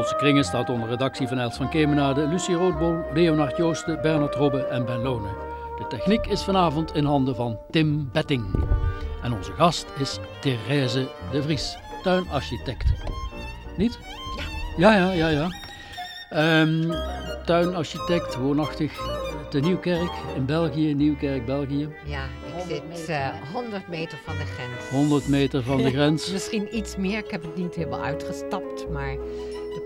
Onze kringen staat onder redactie van Els van Kemenade, Lucie Roodbol, Leonard Joosten, Bernard Robbe en Ben Lonen. De techniek is vanavond in handen van Tim Betting. En onze gast is Therese de Vries, tuinarchitect. Niet? Ja. Ja, ja, ja, ja. Ehm, tuinarchitect, woonachtig te Nieuwkerk in België, Nieuwkerk, België. Ja, ik zit eh 100 meter van de grens. 100 meter van de grens. Misschien iets meer, ik heb het niet helemaal uitgestapt, maar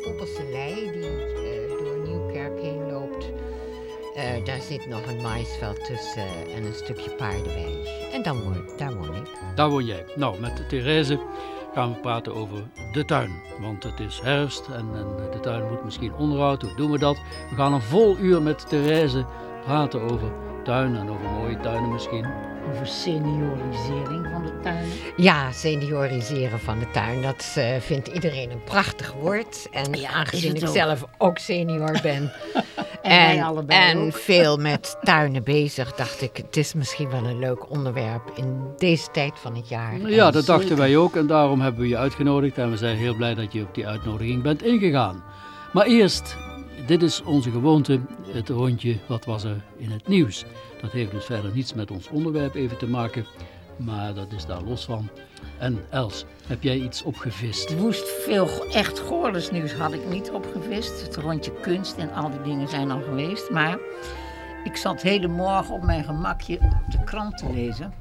de Poppelselei die eh, door Nieuwkerk heen loopt, eh, daar zit nog een maïsveld tussen en een stukje paardenwei. En dan daar woon ik. Daar woon jij. Nou, met Therese gaan we praten over de tuin. Want het is herfst en, de tuin moet misschien onderhoud. Hoe doen we dat? We gaan een vol uur met Therese praten over tuin en over mooie tuinen misschien. Over seniorisering van de tuinen. Ja, senioriseren van de tuin, dat eh, vindt iedereen een prachtig woord. En Ja, aangezien ik ook. zelf ook senior ben En en veel met tuinen bezig, dacht ik, het is misschien wel een leuk onderwerp in deze tijd van het jaar. Ja, En dat dachten zeker. wij ook en daarom hebben we je uitgenodigd. En we zijn heel blij dat je op die uitnodiging bent ingegaan. Maar eerst, dit is onze gewoonte, het rondje wat was er in het nieuws. Dat heeft dus verder niets met ons onderwerp even te maken, maar dat is daar los van. En Els, heb jij iets opgevist? Woest veel echt Goorlensnieuws had ik niet opgevist. Het rondje kunst en al die dingen zijn al geweest. Maar ik zat hele morgen op mijn gemakje de krant te lezen.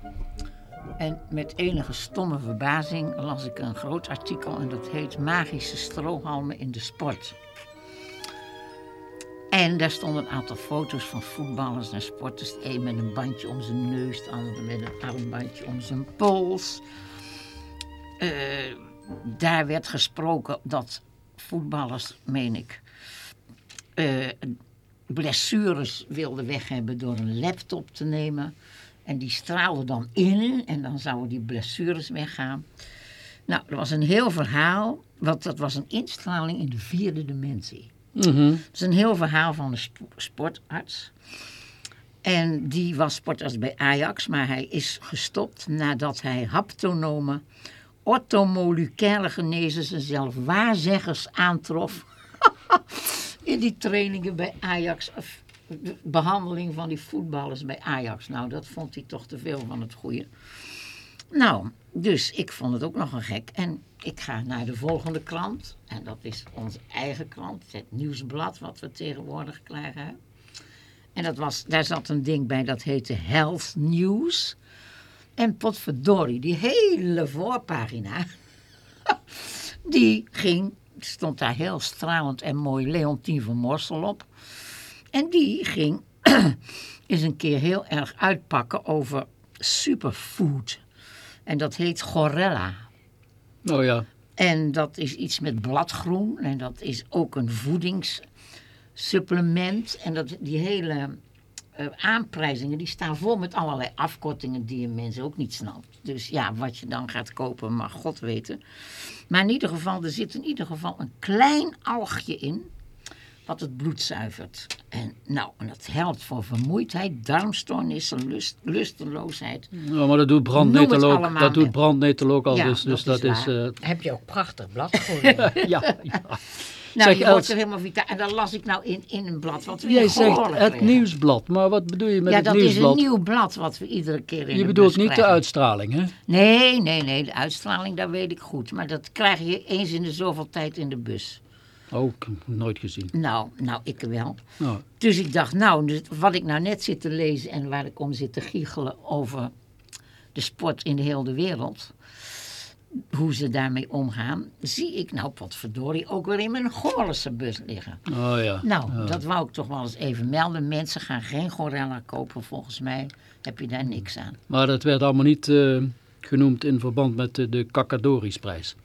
En met enige stomme verbazing las ik een groot artikel en dat heet Magische strohalmen in de sport. En daar stonden een aantal foto's van voetballers en sporters. De een met een bandje om zijn neus, de ander met een armbandje om zijn pols. Eh, daar werd gesproken dat voetballers, meen ik, eh, blessures wilden weg hebben door een laptop te nemen. En die straalde dan in en dan zouden die blessures weggaan. Nou, er was een heel verhaal, want dat was een instraling in de vierde dimensie. Mhm. Het is een heel verhaal van een sp- sportarts. En die was sportarts bij Ajax, maar hij is gestopt nadat hij haptonome, orthomoleculaire genezers en zelfs waarzeggers aantrof. in die trainingen bij Ajax, of de behandeling van die voetballers bij Ajax. Nou, dat vond hij toch te veel van het goede. Nou, dus ik vond het ook nog een gek. En ik ga naar de volgende krant. En dat is onze eigen krant, het nieuwsblad wat we tegenwoordig krijgen. En dat was, daar zat een ding bij dat heette Health News. En potverdorie, die hele voorpagina, die ging, stond daar heel stralend en mooi Leontien van Morsel op. En die ging eens een keer heel erg uitpakken over superfood. En dat heet Gorella. Oh ja, En dat is iets met bladgroen. En dat is ook een voedingssupplement. En dat, die hele eh, aanprijzingen die staan vol met allerlei afkortingen die een mens ook niet snapt. Dus ja, wat je dan gaat kopen mag God weten. Maar in ieder geval, er zit in ieder geval een klein algje in wat het bloed zuivert. En nou, en dat helpt voor vermoeidheid, darmstoornissen, lust, lusteloosheid. Ja, maar dat doet Noem het brandnetel ook. allemaal Dat doet net. brandnetel ook al. Ja, dus dus dat dat, is eh, Heb je ook prachtig bladgroen. ja, ja. Nou, Zeg, je wordt er helemaal vitaal. En dan las ik nou in, in een blad wat we Jij zegt het nieuwsblad, maar wat bedoel je met Ja, het dat is nieuwsblad? een nieuw blad wat we iedere keer in je bedoelt niet de uitstraling, hè? Nee, nee, nee. De uitstraling, dat weet ik goed. Maar dat krijg je eens in de zoveel tijd in de bus. Oh, heb het nooit gezien. Nou, nou, ik wel. Nou, Dus ik dacht, nou, dus wat ik nou net zit te lezen en waar ik om zit te giechelen over de sport in de hele wereld, hoe ze daarmee omgaan, zie ik nou potverdorie ook weer in mijn Goorlense bus liggen. oh ja. Nou, dat wou ik toch wel eens even melden. Mensen gaan geen gorilla kopen, volgens mij heb je daar niks aan. Maar dat werd allemaal niet eh, genoemd in verband met de, de Kakadorisprijs.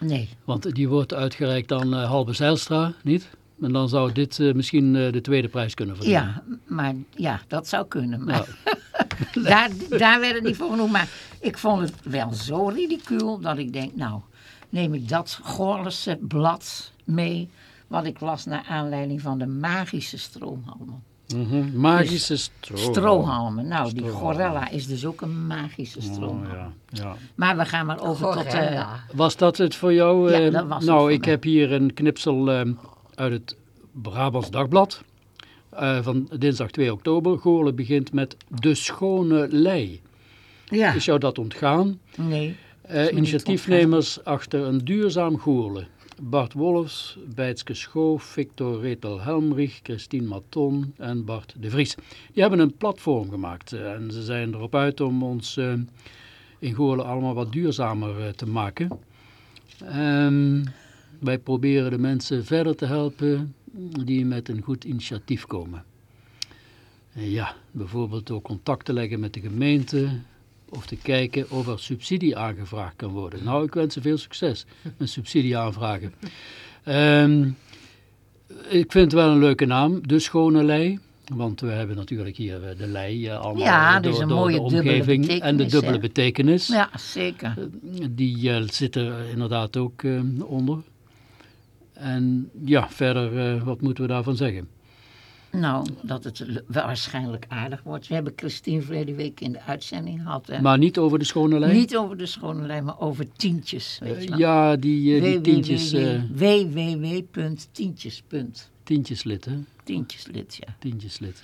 Nee, Want die wordt uitgereikt aan eh, Halbe Zijlstra, niet? En dan zou dit eh, misschien eh, de tweede prijs kunnen verdienen. ja, maar ja, dat zou kunnen. Maar daar, daar werd het niet voor genoemd. Maar ik vond het wel zo ridicuul dat ik denk, nou, neem ik dat Goorlense blad mee... wat ik las naar aanleiding van de magische stroomhandel. Mhm. Magische stro. Strohalmen. Nou, die gorilla is dus ook een magische strohalm. Oh, ja, ja. Maar we gaan maar over tot... eh, Gorilla. Was dat het voor jou? Ja, eh? dat was het nou, ik mij. heb hier een knipsel eh, uit het Brabants Dagblad eh, van dinsdag 2 oktober. Goorlen begint met de schone lei. ja, Is jou dat ontgaan? nee. Eh, initiatiefnemers achter een duurzaam Goorlen. Bart Wolfs, Bijtske Schoof, Victor Retel Helmrich, Christine Maton en Bart de Vries. Die hebben een platform gemaakt eh, en ze zijn erop uit om ons eh, in Goorlen allemaal wat duurzamer eh, te maken. Ehm, wij proberen de mensen verder te helpen die met een goed initiatief komen. Ja, bijvoorbeeld door contact te leggen met de gemeente, of te kijken of er subsidie aangevraagd kan worden. Nou, ik wens ze veel succes met subsidie aanvragen. Ehm, ik vind het wel een leuke naam, De Schone Lei. Want we hebben natuurlijk hier eh, de lei eh, allemaal Ja, eh, dus door, een door mooie de omgeving en de dubbele hè? betekenis. Ja, zeker. Die eh, zit er inderdaad ook onder. En ja, verder, wat moeten we daarvan zeggen? Nou, dat het waarschijnlijk aardig wordt. We hebben Christine verleden week in de uitzending gehad. Hè? Maar niet over de Schone Lei? Niet over de schone lijn, maar over tientjes. Weet je wel. ja, die, eh, die tientjes, eh, www.tientjes. tientjeslid, hè? Tientjeslid, ja. Tientjeslid.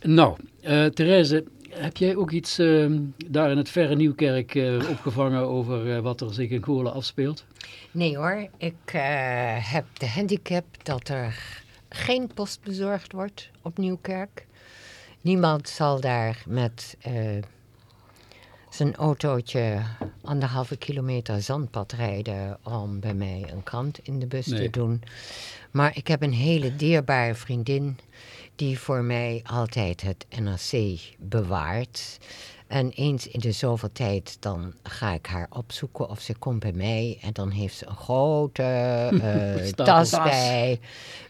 Nou, eh Therese, heb jij ook iets eh, daar in het verre Nieuwkerk eh, opgevangen over eh, wat er zich in Goorlen afspeelt? Nee hoor, ik eh, heb de handicap dat er geen post bezorgd wordt op Nieuwkerk. Niemand zal daar met eh, zijn autootje anderhalve kilometer zandpad rijden om bij mij een krant in de bus Nee. te doen. Maar ik heb een hele dierbare vriendin die voor mij altijd het NRC bewaart. En eens in de zoveel tijd dan ga ik haar opzoeken of ze komt bij mij. En dan heeft ze een grote eh, Stapel. tas Tas. bij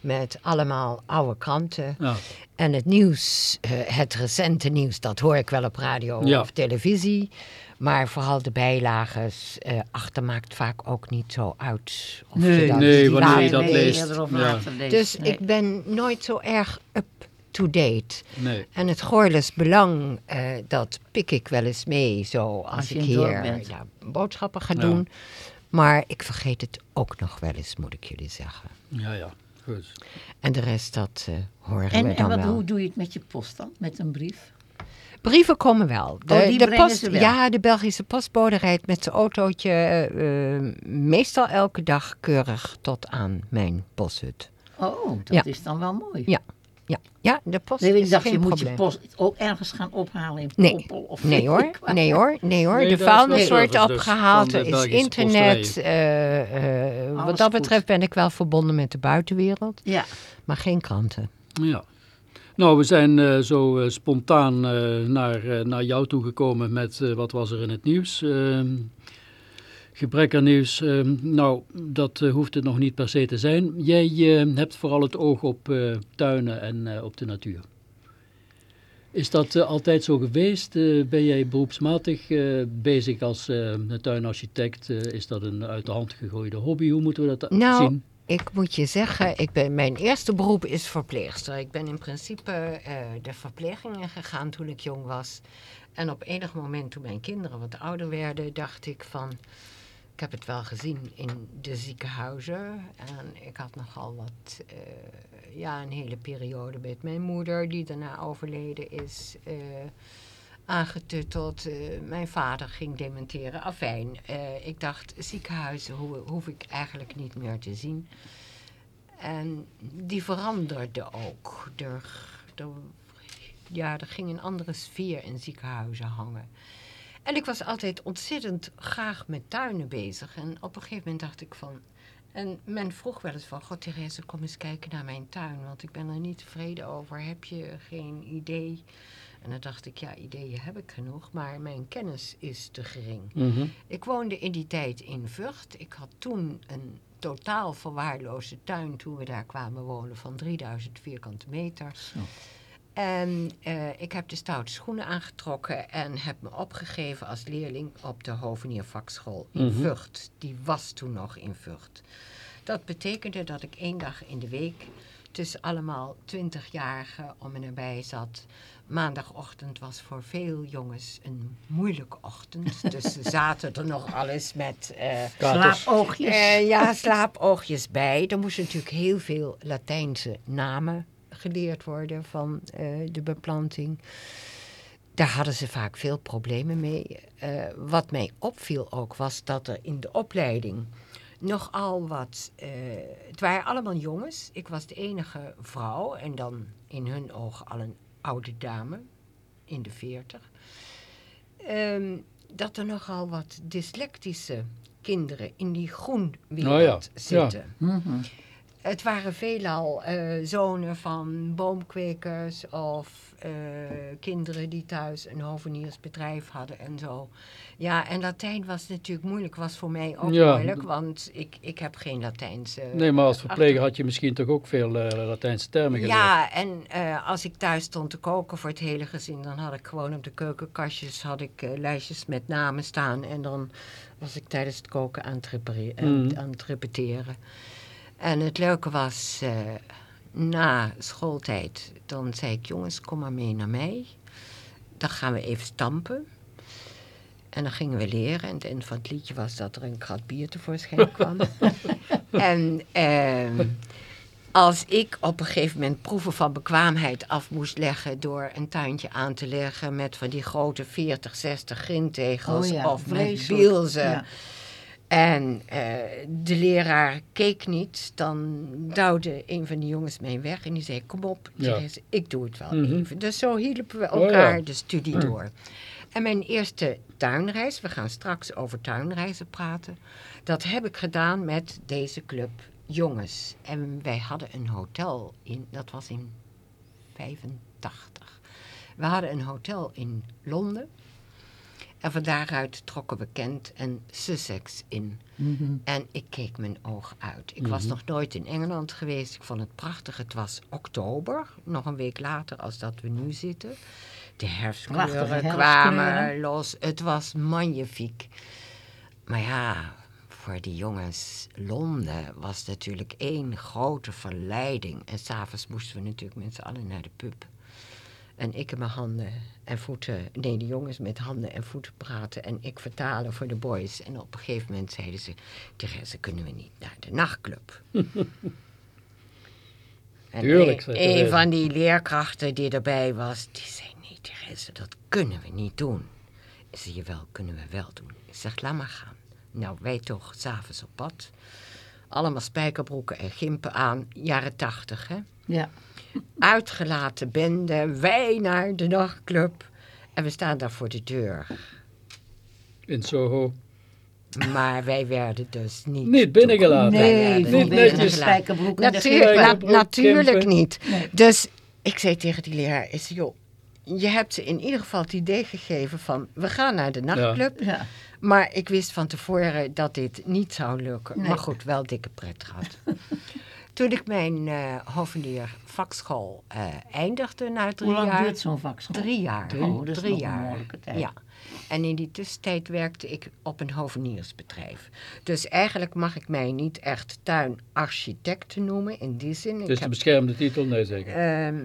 met allemaal oude kranten. Ja, En het nieuws, eh, het recente nieuws, dat hoor ik wel op radio Ja. of televisie. Maar vooral de bijlages eh, achter maakt vaak ook niet zo uit. Of Nee, je dat nee, die wanneer je dat leest. Ja. Dus Nee. ik ben nooit zo erg up-to-date. nee. En het Goorles Belang, eh, dat pik ik wel eens mee, zo als, ik hier bent. ja, boodschappen ga Ja. doen. Maar ik vergeet het ook nog wel eens, moet ik jullie zeggen. Ja, ja, goed. En de rest, dat eh, horen En, we en dan wat, wel. hoe doe je het met je post dan? Met een brief? Brieven komen wel. De, Oh, de post, wel. Ja, de Belgische postbode rijdt met zijn autootje eh, meestal elke dag keurig tot aan mijn posthut. Oh, dat Ja. is dan wel mooi. Ja, ja, ja de post Nee, ik dacht, je moet probleem. je post ook ergens gaan ophalen in Nee. Poppel of Nee hoor, nee hoor, nee hoor. Nee, de vuilnis wordt dus, opgehaald, er is Belgische internet. eh, eh, wat dat goed. betreft ben ik wel verbonden met de buitenwereld, Ja, maar geen kranten. Ja. Nou, we zijn eh, zo spontaan eh, naar, naar jou toegekomen met eh, wat was er in het nieuws. Gebrek aan nieuws, ehm, nou, dat eh, hoeft het nog niet per se te zijn. Jij eh, hebt vooral het oog op eh, tuinen en op de natuur. Is dat altijd zo geweest? Ben jij beroepsmatig bezig als tuinarchitect? Is dat een uit de hand gegooide hobby? Hoe moeten we dat Nou, zien? Ik moet je zeggen, ik ben, mijn eerste beroep is verpleegster. Ik ben in principe de verpleging gegaan toen ik jong was. En op enig moment toen mijn kinderen wat ouder werden, dacht ik van... Ik heb het wel gezien in de ziekenhuizen. En ik had nogal wat, eh, ja, een hele periode met mijn moeder, die daarna overleden is, eh, aangetutteld. Eh, mijn vader ging dementeren. Afijn, ik dacht, ziekenhuizen ho- hoef ik eigenlijk niet meer te zien. En die veranderde ook. Ja, er ging een andere sfeer in ziekenhuizen hangen. En ik was altijd ontzettend graag met tuinen bezig. En op een gegeven moment dacht ik van... En men vroeg wel eens van... God, Therese, kom eens kijken naar mijn tuin. Want ik ben er niet tevreden over. Heb je geen idee? En dan dacht ik, ja, ideeën heb ik genoeg. Maar mijn kennis is te gering. Mhm. Ik woonde in die tijd in Vught. Ik had toen een totaal verwaarloosde tuin toen we daar kwamen wonen van 3000 vierkante meter. Zo. En eh, ik heb de stoute schoenen aangetrokken en heb me opgegeven als leerling op de hoveniervakschool in Mhm. Vught. Die was toen nog in Vught. Dat betekende dat ik één dag in de week dus allemaal twintigjarigen om en erbij zat. Maandagochtend was voor veel jongens een moeilijke ochtend. dus ze zaten er nog alles met eh. Slaapoogjes. eh, ja, slaapoogjes bij. Er moesten natuurlijk heel veel Latijnse namen geleerd worden van eh, de beplanting. Daar hadden ze vaak veel problemen mee. Eh, wat mij opviel ook was dat er in de opleiding nogal wat. eh, het waren allemaal jongens. Ik was de enige vrouw en dan in hun ogen al een oude dame in de veertig. Ehm, dat er nogal wat dyslectische kinderen in die groenwereld Oh ja, zitten. Mhm. Het waren veelal eh, zonen van boomkwekers of eh, kinderen die thuis een hoveniersbedrijf hadden en zo. Ja, en Latijn was natuurlijk moeilijk, was voor mij ook Ja. moeilijk, want ik, ik heb geen Latijnse... Nee, maar als verpleger had je misschien toch ook veel eh, Latijnse termen geleerd. Ja, en als ik thuis stond te koken voor het hele gezin, dan had ik gewoon op de keukenkastjes had ik, lijstjes met namen staan. En dan was ik tijdens het koken aan het, Mhm. aan het repeteren. En het leuke was, eh, na schooltijd, dan zei ik, jongens, kom maar mee naar mij. Dan gaan we even stampen. En dan gingen we leren. En het eind van het liedje was dat er een krat bier tevoorschijn kwam. en ehm, als ik op een gegeven moment proeven van bekwaamheid af moest leggen... door een tuintje aan te leggen met van die grote 40, 60 grintegels... Oh ja, of met bielzen... Ja. En eh, de leraar keek niet. Dan duwde een van die jongens mij weg. En die zei, kom op, Ja. Ik doe het wel Mhm. even. Dus zo hielpen we Oh, ja. elkaar de studie door. En mijn eerste tuinreis, we gaan straks over tuinreizen praten. Dat heb ik gedaan met deze club jongens. En wij hadden een hotel in, dat was in 85. We hadden een hotel in Londen. En van daaruit trokken we Kent en Sussex in. Mhm. En ik keek mijn oog uit. Ik was nog nooit in Engeland geweest. Ik vond het prachtig. Het was oktober, nog een week later als dat we nu zitten. De herfstkleuren. kwamen los. Het was magnifiek. Maar ja, voor die jongens, Londen was natuurlijk één grote verleiding. En s'avonds moesten we natuurlijk met z'n allen naar de pub. En ik in mijn handen en voeten, nee, de jongens met handen en voeten praten en ik vertalen voor de boys. En op een gegeven moment zeiden ze, Therese, kunnen we niet naar de nachtclub? en Tuurlijk, een, van die leerkrachten die erbij was, die zei, nee, Therese, dat kunnen we niet doen. Ik zei, jawel, kunnen we wel doen. Ik zeg, laat maar gaan. Nou, wij toch, s'avonds op pad. Allemaal spijkerbroeken en gimpen aan, jaren tachtig, hè Ja. Uitgelaten bende, wij naar de nachtclub. En we staan daar voor de deur. In Soho. Maar wij werden dus niet... Niet binnengelaten. Nee, niet netjes. Natuurlijk, natuurlijk niet. Nee. Dus ik zei tegen die leraar, zei, joh, je hebt ze in ieder geval het idee gegeven van... we gaan naar de nachtclub. Ja. Maar ik wist van tevoren dat dit niet zou lukken. Nee. Maar goed, wel dikke pret gehad. Toen ik mijn eh hovenier vakschool eh, eindigde na drie Hoe lang jaar... duurt zo'n vakschool? Drie jaar. Drie? Oh, dat is drie jaar. tijd. Ja. En in die tussentijd werkte ik op een hoveniersbedrijf. Dus eigenlijk mag ik mij niet echt tuinarchitect noemen in die zin. Ik Dus de heb, beschermde titel? Nee, zeker. ehm,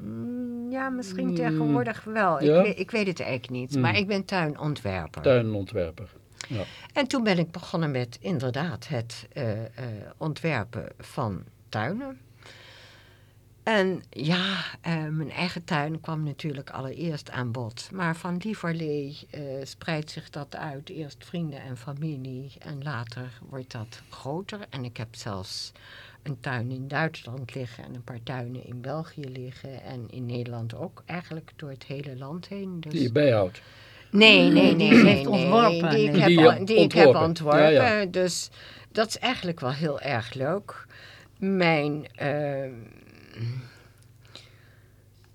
mm, ja, misschien Mm. tegenwoordig wel. Ja? Ik, weet, ik weet het eigenlijk niet. Mm. Maar ik ben tuinontwerper. Tuinontwerper. Ja. En toen ben ik begonnen met inderdaad het eh, eh, ontwerpen van tuinen. En ja, eh, mijn eigen tuin kwam natuurlijk allereerst aan bod. Maar van Lieverlee spreidt zich dat uit. Eerst vrienden en familie en later wordt dat groter. En ik heb zelfs een tuin in Duitsland liggen en een paar tuinen in België liggen. En in Nederland ook eigenlijk door het hele land heen. Dus... Die je bijhoudt. Nee, nee, nee, Die heeft ontworpen, Die ik heb, Die je on- die ik heb ontworpen. ontworpen. Ja, ja. Dus dat is eigenlijk wel heel erg leuk. Mijn... ehm,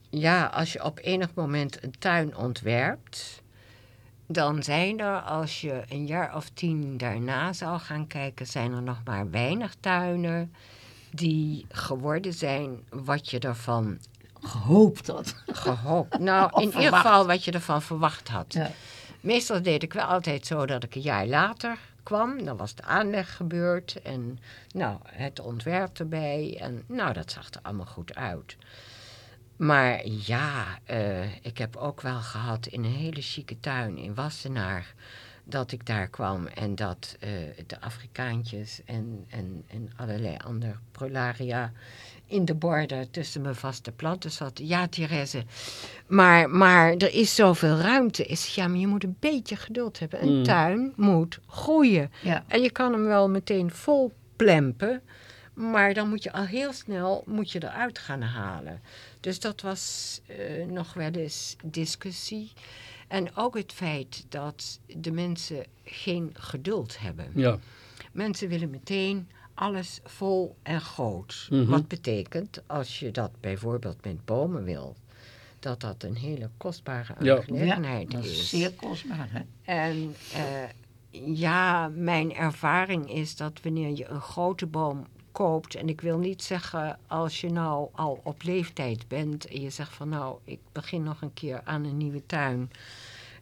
ja, als je op enig moment een tuin ontwerpt... dan zijn er, als je een jaar of tien daarna zou gaan kijken... zijn er nog maar weinig tuinen die geworden zijn wat je ervan Gehoopt dat. gehoopt. Nou, in ieder geval wat je ervan verwacht had. Ja. Meestal deed ik wel altijd zo dat ik een jaar later kwam, dan was de aanleg gebeurd en nou, het ontwerp erbij. En nou, dat zag er allemaal goed uit. Maar ja, eh, ik heb ook wel gehad in een hele chique tuin in Wassenaar dat ik daar kwam en dat eh, de Afrikaantjes en, en, en allerlei andere prolaria in de borden tussen mijn vaste planten zat. Ja, Therese, maar, maar er is zoveel ruimte. Is, ja, maar je moet een beetje geduld hebben. Een Mm. tuin moet groeien. Ja. En je kan hem wel meteen vol plempen, maar dan moet je al heel snel moet je eruit gaan halen. Dus dat was eh, nog wel eens discussie. En ook het feit dat de mensen geen geduld hebben. Ja. Mensen willen meteen alles vol en groot. Mhm. Wat betekent, als je dat bijvoorbeeld met bomen wil, dat dat een hele kostbare Ja. aangelegenheid dat is is. zeer kostbaar, hè? En eh, ja, mijn ervaring is dat wanneer je een grote boom koopt, en ik wil niet zeggen als je nou al op leeftijd bent en je zegt van nou, ik begin nog een keer aan een nieuwe tuin,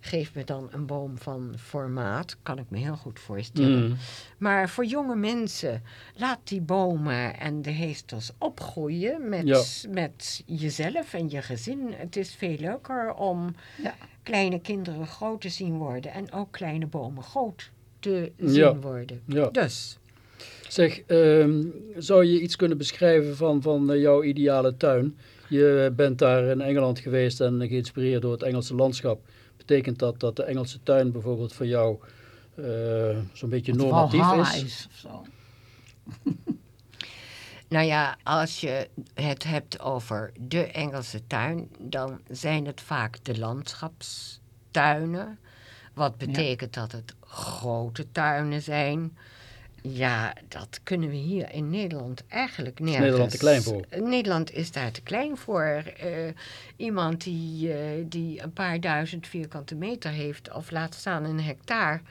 geef me dan een boom van formaat, kan ik me heel goed voorstellen. Mm. Maar voor jonge mensen, laat die bomen en de heesters opgroeien met, Ja. met jezelf en je gezin. Het is veel leuker om Ja. kleine kinderen groot te zien worden en ook kleine bomen groot te Ja. zien worden. Ja. Dus, Zeg, ehm, zou je iets kunnen beschrijven van, van eh, jouw ideale tuin? Je bent daar in Engeland geweest en geïnspireerd door het Engelse landschap. Betekent dat dat de Engelse tuin bijvoorbeeld voor jou eh, zo'n beetje normatief is? is of zo. nou ja, als je het hebt over de Engelse tuin, dan zijn het vaak de landschapstuinen. Wat betekent dat het grote tuinen zijn. Ja, dat kunnen we hier in Nederland eigenlijk nergens. Nederland te klein voor? Nederland is daar te klein voor. Eh, iemand die, eh, die een paar duizend vierkante meter heeft, of laat staan een hectare,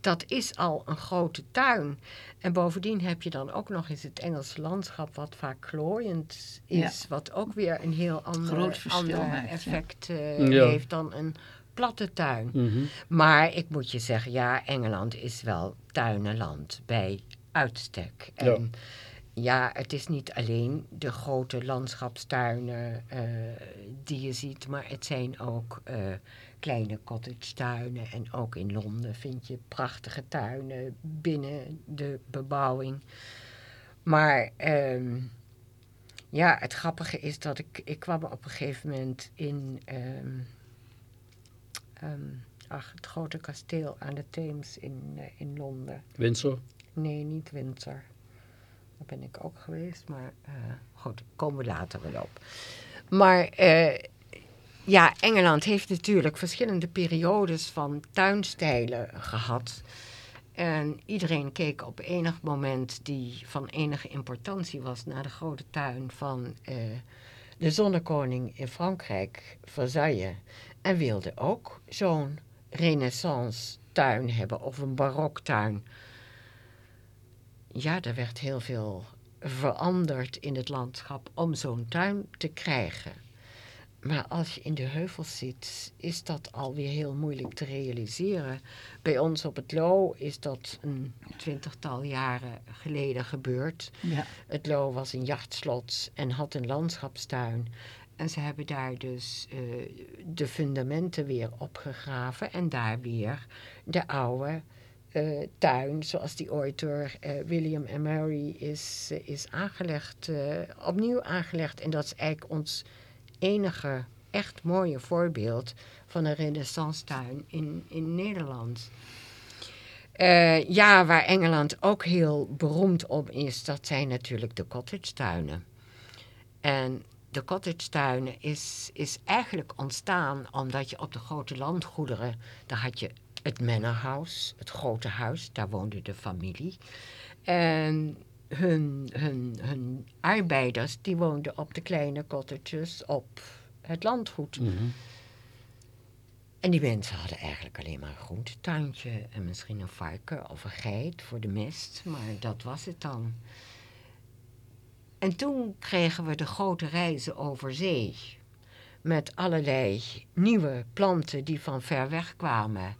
dat is al een grote tuin. En bovendien heb je dan ook nog eens het Engelse landschap, wat vaak glooiend is, wat ook weer een heel ander, effect eh, Ja. heeft dan een platte tuin. Mhm. Maar ik moet je zeggen, ja, Engeland is wel tuinenland bij uitstek. En ja, het is niet alleen de grote landschapstuinen eh, die je ziet, maar het zijn ook eh, kleine cottage tuinen. En ook in Londen vind je prachtige tuinen binnen de bebouwing. Maar ehm, ja, het grappige is dat ik, ik kwam op een gegeven moment in ehm, ehm, ach, het grote kasteel aan de Theems in, eh, in Londen. Windsor? Nee, niet Windsor. Daar ben ik ook geweest, maar eh, goed, komen we later wel op. Maar eh, ja, Engeland heeft natuurlijk verschillende periodes van tuinstijlen gehad. En iedereen keek op enig moment die van enige importantie was naar de grote tuin van de zonnekoning in Frankrijk, Versailles. En wilde ook zo'n renaissance tuin hebben of een baroktuin. Ja, er werd heel veel veranderd in het landschap om zo'n tuin te krijgen. Maar als je in de heuvels zit, is dat alweer heel moeilijk te realiseren. Bij ons op het Loo is dat een twintigtal jaren geleden gebeurd. Ja. Het Loo was een jachtslot en had een landschapstuin. En ze hebben daar dus eh, de fundamenten weer opgegraven en daar weer de oude eh, tuin, zoals die ooit door eh, William en Mary is, is aangelegd, opnieuw aangelegd. En dat is eigenlijk ons enige echt mooie voorbeeld van een renaissance tuin in, in Nederland. Ja, waar Engeland ook heel beroemd om is, dat zijn natuurlijk de cottage tuinen. En de cottage tuinen is, is eigenlijk ontstaan omdat je op de grote landgoederen, daar had je het manor house, het grote huis, daar woonde de familie. En hun, hun, hun arbeiders, die woonden op de kleine cottages op het landgoed. Mhm. En die mensen hadden eigenlijk alleen maar een groentetuintje en misschien een varken of een geit voor de mest, maar dat was het dan. En toen kregen we de grote reizen over zee. Met allerlei nieuwe planten die van ver weg kwamen.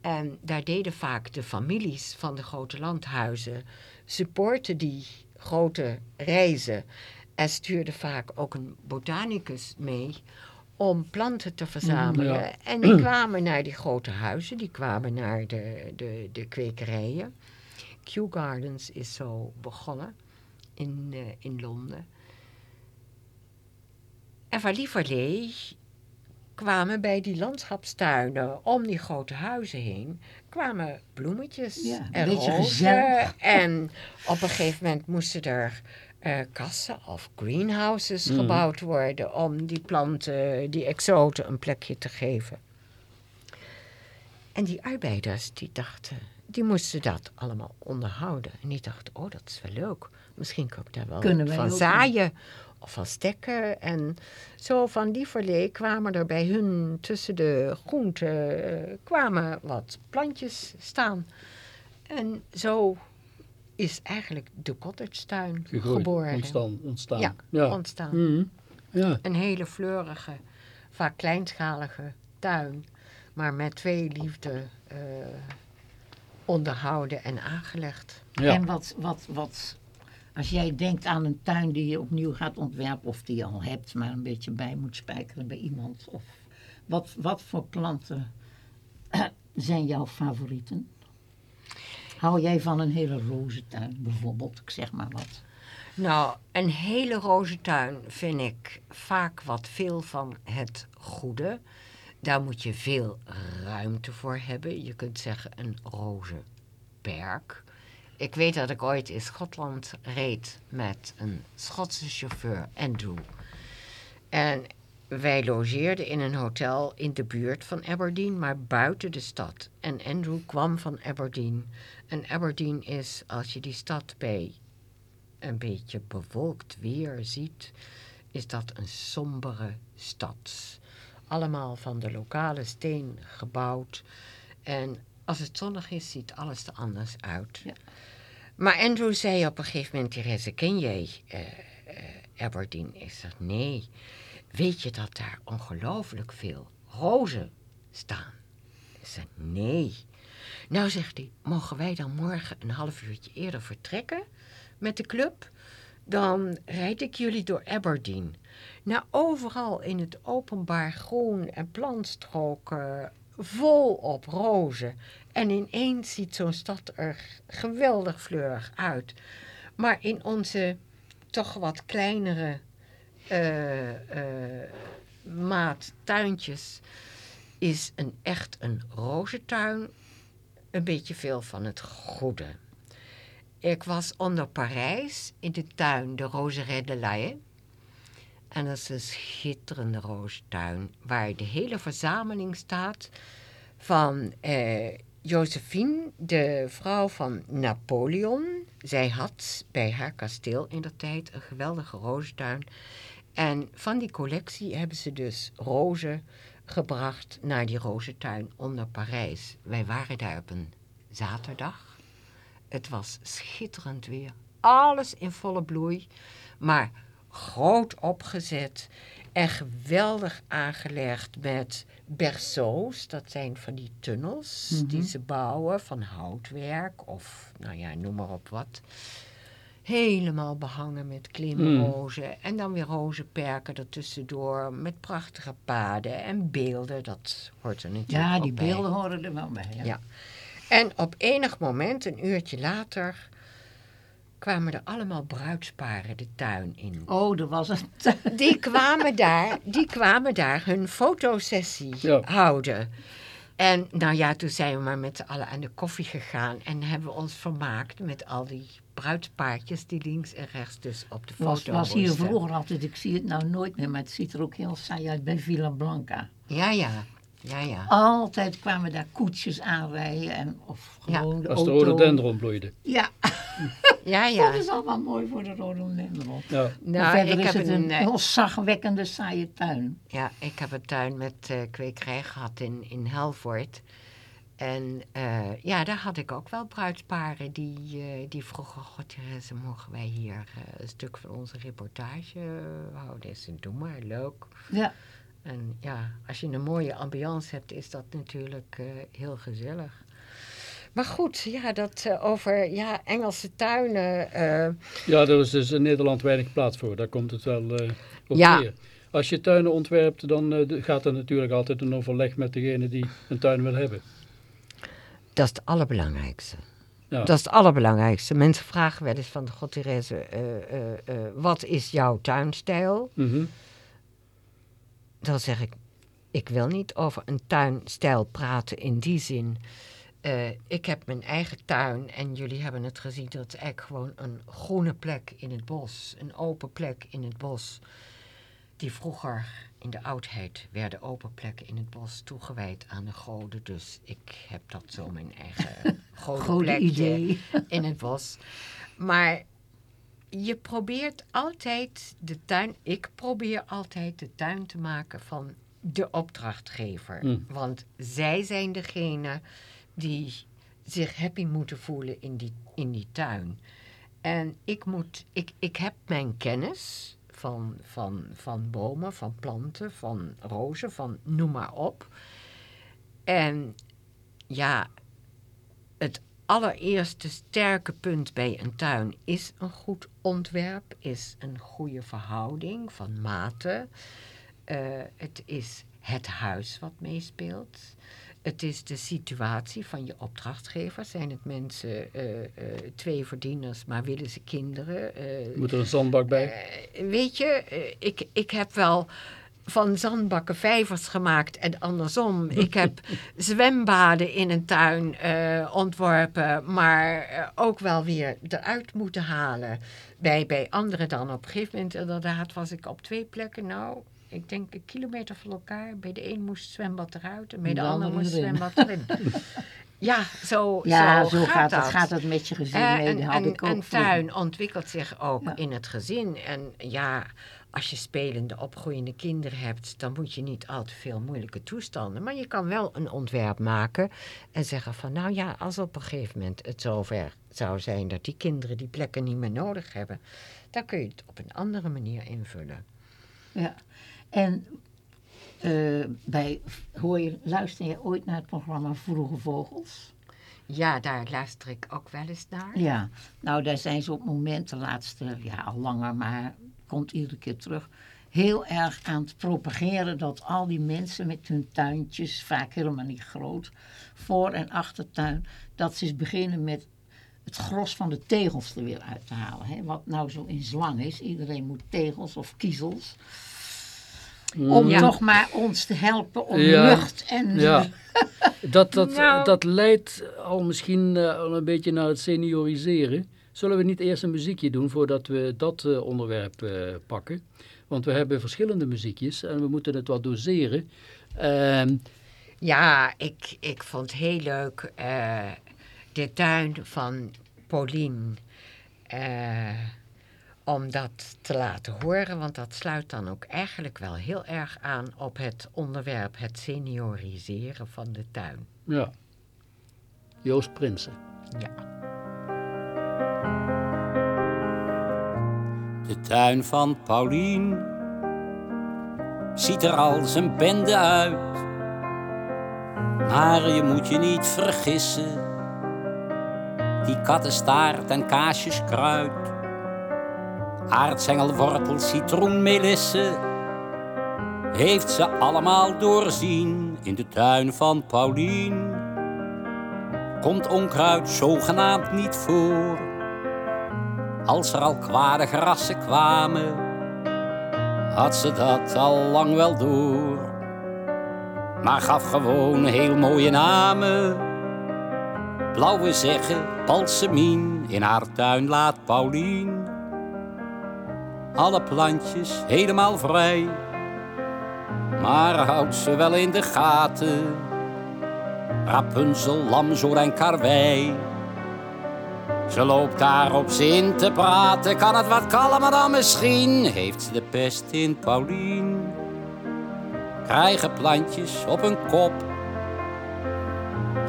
En daar deden vaak de families van de grote landhuizen supporten die grote reizen. En stuurden vaak ook een botanicus mee om planten te verzamelen. ja. En die kwamen naar die grote huizen, die kwamen naar de, de, de kwekerijen. Kew Gardens is zo begonnen in, eh, in Londen. En van Lieverlee kwamen bij die landschapstuinen om die grote huizen heen, kwamen bloemetjes Ja, en rozen. gezellig. En op een gegeven moment moesten er eh, kassen of greenhouses Mhm. gebouwd worden om die planten, die exoten, een plekje te geven. En die arbeiders die dachten, die moesten dat allemaal onderhouden. En die dachten, oh dat is wel leuk. Misschien kan ik daar wel Kunnen van zaaien of van stekken. En zo van lieverlee kwamen er bij hun tussen de groenten eh, kwamen wat plantjes staan. En zo is eigenlijk de cottage tuin Gegroeid, geboren. ontstaan. ontstaan. Ja, ja. ontstaan. Mhm. ja. Een hele fleurige, vaak kleinschalige tuin. Maar met veel liefde eh, onderhouden en aangelegd. ja. En wat, wat, wat, als jij denkt aan een tuin die je opnieuw gaat ontwerpen, of die je al hebt, maar een beetje bij moet spijkeren bij iemand. Of wat, wat voor planten zijn jouw favorieten? Hou jij van een hele rozentuin bijvoorbeeld? Ik zeg maar wat. Nou, een hele rozentuin vind ik vaak wat veel van het goede. Daar moet je veel ruimte voor hebben. Je kunt zeggen een rozenberg. Ik weet dat ik ooit in Schotland reed met een Schotse chauffeur, Andrew. En wij logeerden in een hotel in de buurt van Aberdeen, maar buiten de stad. En Andrew kwam van Aberdeen. En Aberdeen is, als je die stad bij een beetje bewolkt weer ziet, is dat een sombere stad. Allemaal van de lokale steen gebouwd. En als het zonnig is, ziet alles er anders uit. Ja. Maar Andrew zei op een gegeven moment, Therese, ken jij Aberdeen? Ik zeg, nee. Weet je dat daar ongelooflijk veel rozen staan? Ik zeg, nee. Nou, zegt hij, mogen wij dan morgen een half uurtje eerder vertrekken met de club? Dan rijd ik jullie door Aberdeen. Nou, overal in het openbaar groen en plantstroken, vol op rozen. En ineens ziet zo'n stad er geweldig fleurig uit. Maar in onze toch wat kleinere eh, maat tuintjes is een, echt een rozentuin een beetje veel van het goede. Ik was onder Parijs in de tuin de Roseraie de Laye. En dat is een schitterende rozentuin waar de hele verzameling staat van eh, Josephine, de vrouw van Napoleon. Zij had bij haar kasteel in der tijd een geweldige rozentuin. En van die collectie hebben ze dus rozen gebracht naar die rozentuin onder Parijs. Wij waren daar op een zaterdag. Het was schitterend weer. Alles in volle bloei, maar groot opgezet en geweldig aangelegd met berceaus. Dat zijn van die tunnels die ze bouwen van houtwerk of, nou ja, noem maar op wat. Helemaal behangen met klimrozen. En dan weer rozenperken ertussendoor met prachtige paden en beelden. Dat hoort er natuurlijk Ja, die bij. beelden horen er wel bij. Ja. Ja. En op enig moment, een uurtje later, kwamen er allemaal bruidsparen de tuin in. Oh, er was een Die kwamen daar, die kwamen daar hun fotosessie Ja. houden. En nou ja, toen zijn we maar met z'n allen aan de koffie gegaan en hebben we ons vermaakt met al die bruidspaardjes die links en rechts dus op de foto was, was hier vroeger altijd, ik zie het nou nooit meer, maar het ziet er ook heel saai uit bij Villa Blanca. Ja, ja, ja, ja. Altijd kwamen daar koetsjes aanrijden en, of Ja. gewoon de Als de rhododendron bloeide. Ja, Ja, dat ja. is allemaal mooi voor de rhododendron. Ja. Nou, verder ik is heb het een een, eh, heel zagwekkende saaie tuin. Ja, ik heb een tuin met eh kwekerij gehad in, in Helvoort. En eh, ja, daar had ik ook wel bruidsparen die, eh, die vroegen... God, Therese, mogen wij hier eh, een stuk van onze reportage houden? Ik zei, doe maar, leuk. Ja, En ja, als je een mooie ambiance hebt, is dat natuurlijk eh, heel gezellig. Maar goed, ja, dat eh, over ja, Engelse tuinen. eh, Ja, er is dus in Nederland weinig plaats voor. Daar komt het wel op Ja. neer. Als je tuinen ontwerpt, dan gaat er natuurlijk altijd een overleg met degene die een tuin wil hebben. dat is het allerbelangrijkste. Ja. Dat is het allerbelangrijkste. Mensen vragen wel eens van, God Therese, wat is jouw tuinstijl? Mhm. Dan zeg ik, ik wil niet over een tuinstijl praten in die zin. Eh, ik heb mijn eigen tuin en jullie hebben het gezien. Dat is eigenlijk gewoon een groene plek in het bos. Een open plek in het bos. Die vroeger in de oudheid werden open plekken in het bos toegewijd aan de goden. Dus ik heb dat zo mijn eigen godenplekje idee. in het bos. Maar je probeert altijd de tuin, ik probeer altijd de tuin te maken van de opdrachtgever. Hmm. Want zij zijn degene die zich happy moeten voelen in die, in die tuin. En ik, moet, ik, ik heb mijn kennis van, van, van bomen, van planten, van rozen, van noem maar op. En ja, het allereerste sterke punt bij een tuin is een goed ontwerp, is een goede verhouding van maten. Eh, het is het huis wat meespeelt. Het is de situatie van je opdrachtgever. Zijn het mensen, eh, eh, twee verdieners, maar willen ze kinderen? Moet er een zandbak bij? weet je, ik, ik heb wel van zandbakken vijvers gemaakt en andersom. Ik heb zwembaden in een tuin eh, ontworpen, maar eh, ook wel weer eruit moeten halen. Bij, bij anderen dan. Op een gegeven moment inderdaad was ik op twee plekken, nou, ik denk een kilometer van elkaar. Bij de een moest het zwembad eruit en bij de, De ander moest het zwembad erin. ja, zo, Ja, zo, zo gaat dat. het, gaat het met je gezin Eh, mee. en Dat tuin ontwikkelt zich ook Ja. in het gezin. En ja, als je spelende, opgroeiende kinderen hebt, dan moet je niet al te veel moeilijke toestanden. Maar je kan wel een ontwerp maken en zeggen van, nou ja, als op een gegeven moment het zover zou zijn dat die kinderen die plekken niet meer nodig hebben, dan kun je het op een andere manier invullen. Ja. En eh, bij, hoor je, luister je ooit naar het programma Vroege Vogels? Ja, daar luister ik ook wel eens naar. Ja, nou daar zijn ze op momenten, laatste, ja al langer, maar komt iedere keer terug, heel erg aan het propageren dat al die mensen met hun tuintjes, vaak helemaal niet groot, voor- en achtertuin, dat ze eens beginnen met het gros van de tegels er weer uit te halen. Hè? Wat nou zo in zwang is, iedereen moet tegels of kiezels. Om Ja. toch maar ons te helpen om Ja. lucht en... Ja. Dat, dat, Nou. dat leidt al misschien eh, al een beetje naar het senioriseren. Zullen we niet eerst een muziekje doen voordat we dat eh, onderwerp eh, pakken? Want we hebben verschillende muziekjes en we moeten het wat doseren. Ehm, Ja, ik, ik vond heel leuk eh, de tuin van Pauline. om dat te laten horen, want dat sluit dan ook eigenlijk wel heel erg aan op het onderwerp het senioriseren van de tuin. ja. Joost Prinsen. Ja. De tuin van Paulien ziet er als een bende uit. Maar je moet je niet vergissen, die kattenstaart en kaasjes kruid. Aardsengelwortel, citroen, melisse, heeft ze allemaal doorzien in de tuin van Paulien. Komt onkruid zogenaamd niet voor. Als er al kwade grassen kwamen, had ze dat al lang wel door. Maar gaf gewoon heel mooie namen. Blauwe zeggen, balsemien, in haar tuin laat Paulien. Alle plantjes helemaal vrij, maar houdt ze wel in de gaten. Rapunzel, lamzoor en karwei. Ze loopt daar op zin te praten, kan het wat kalmer dan misschien? Heeft ze de pest in Paulien? Krijgen plantjes op hun kop?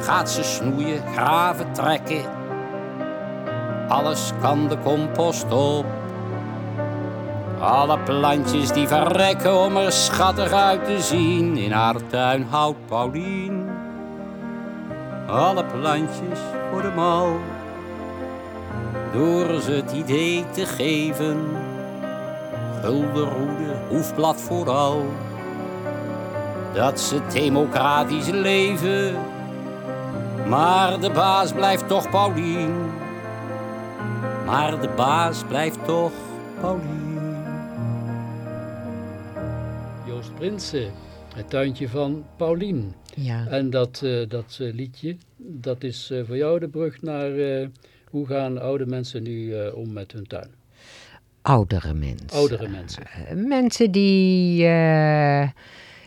Gaat ze snoeien, graven, trekken? Alles kan de compost op. Alle plantjes die verrekken om er schattig uit te zien. In haar tuin houdt Paulien. Alle plantjes voor de mal. Door ze het idee te geven. Guldenroede, hoefblad vooral. Dat ze democratisch leven. Maar de baas blijft toch Paulien. Maar de baas blijft toch Paulien. Joost Prinsen, het tuintje van Paulien. Ja. En dat, eh, dat eh, liedje, dat is eh, voor jou de brug naar eh, hoe gaan oude mensen nu eh, om met hun tuin? Oudere mensen. Oudere mensen. Eh, Mensen die eh,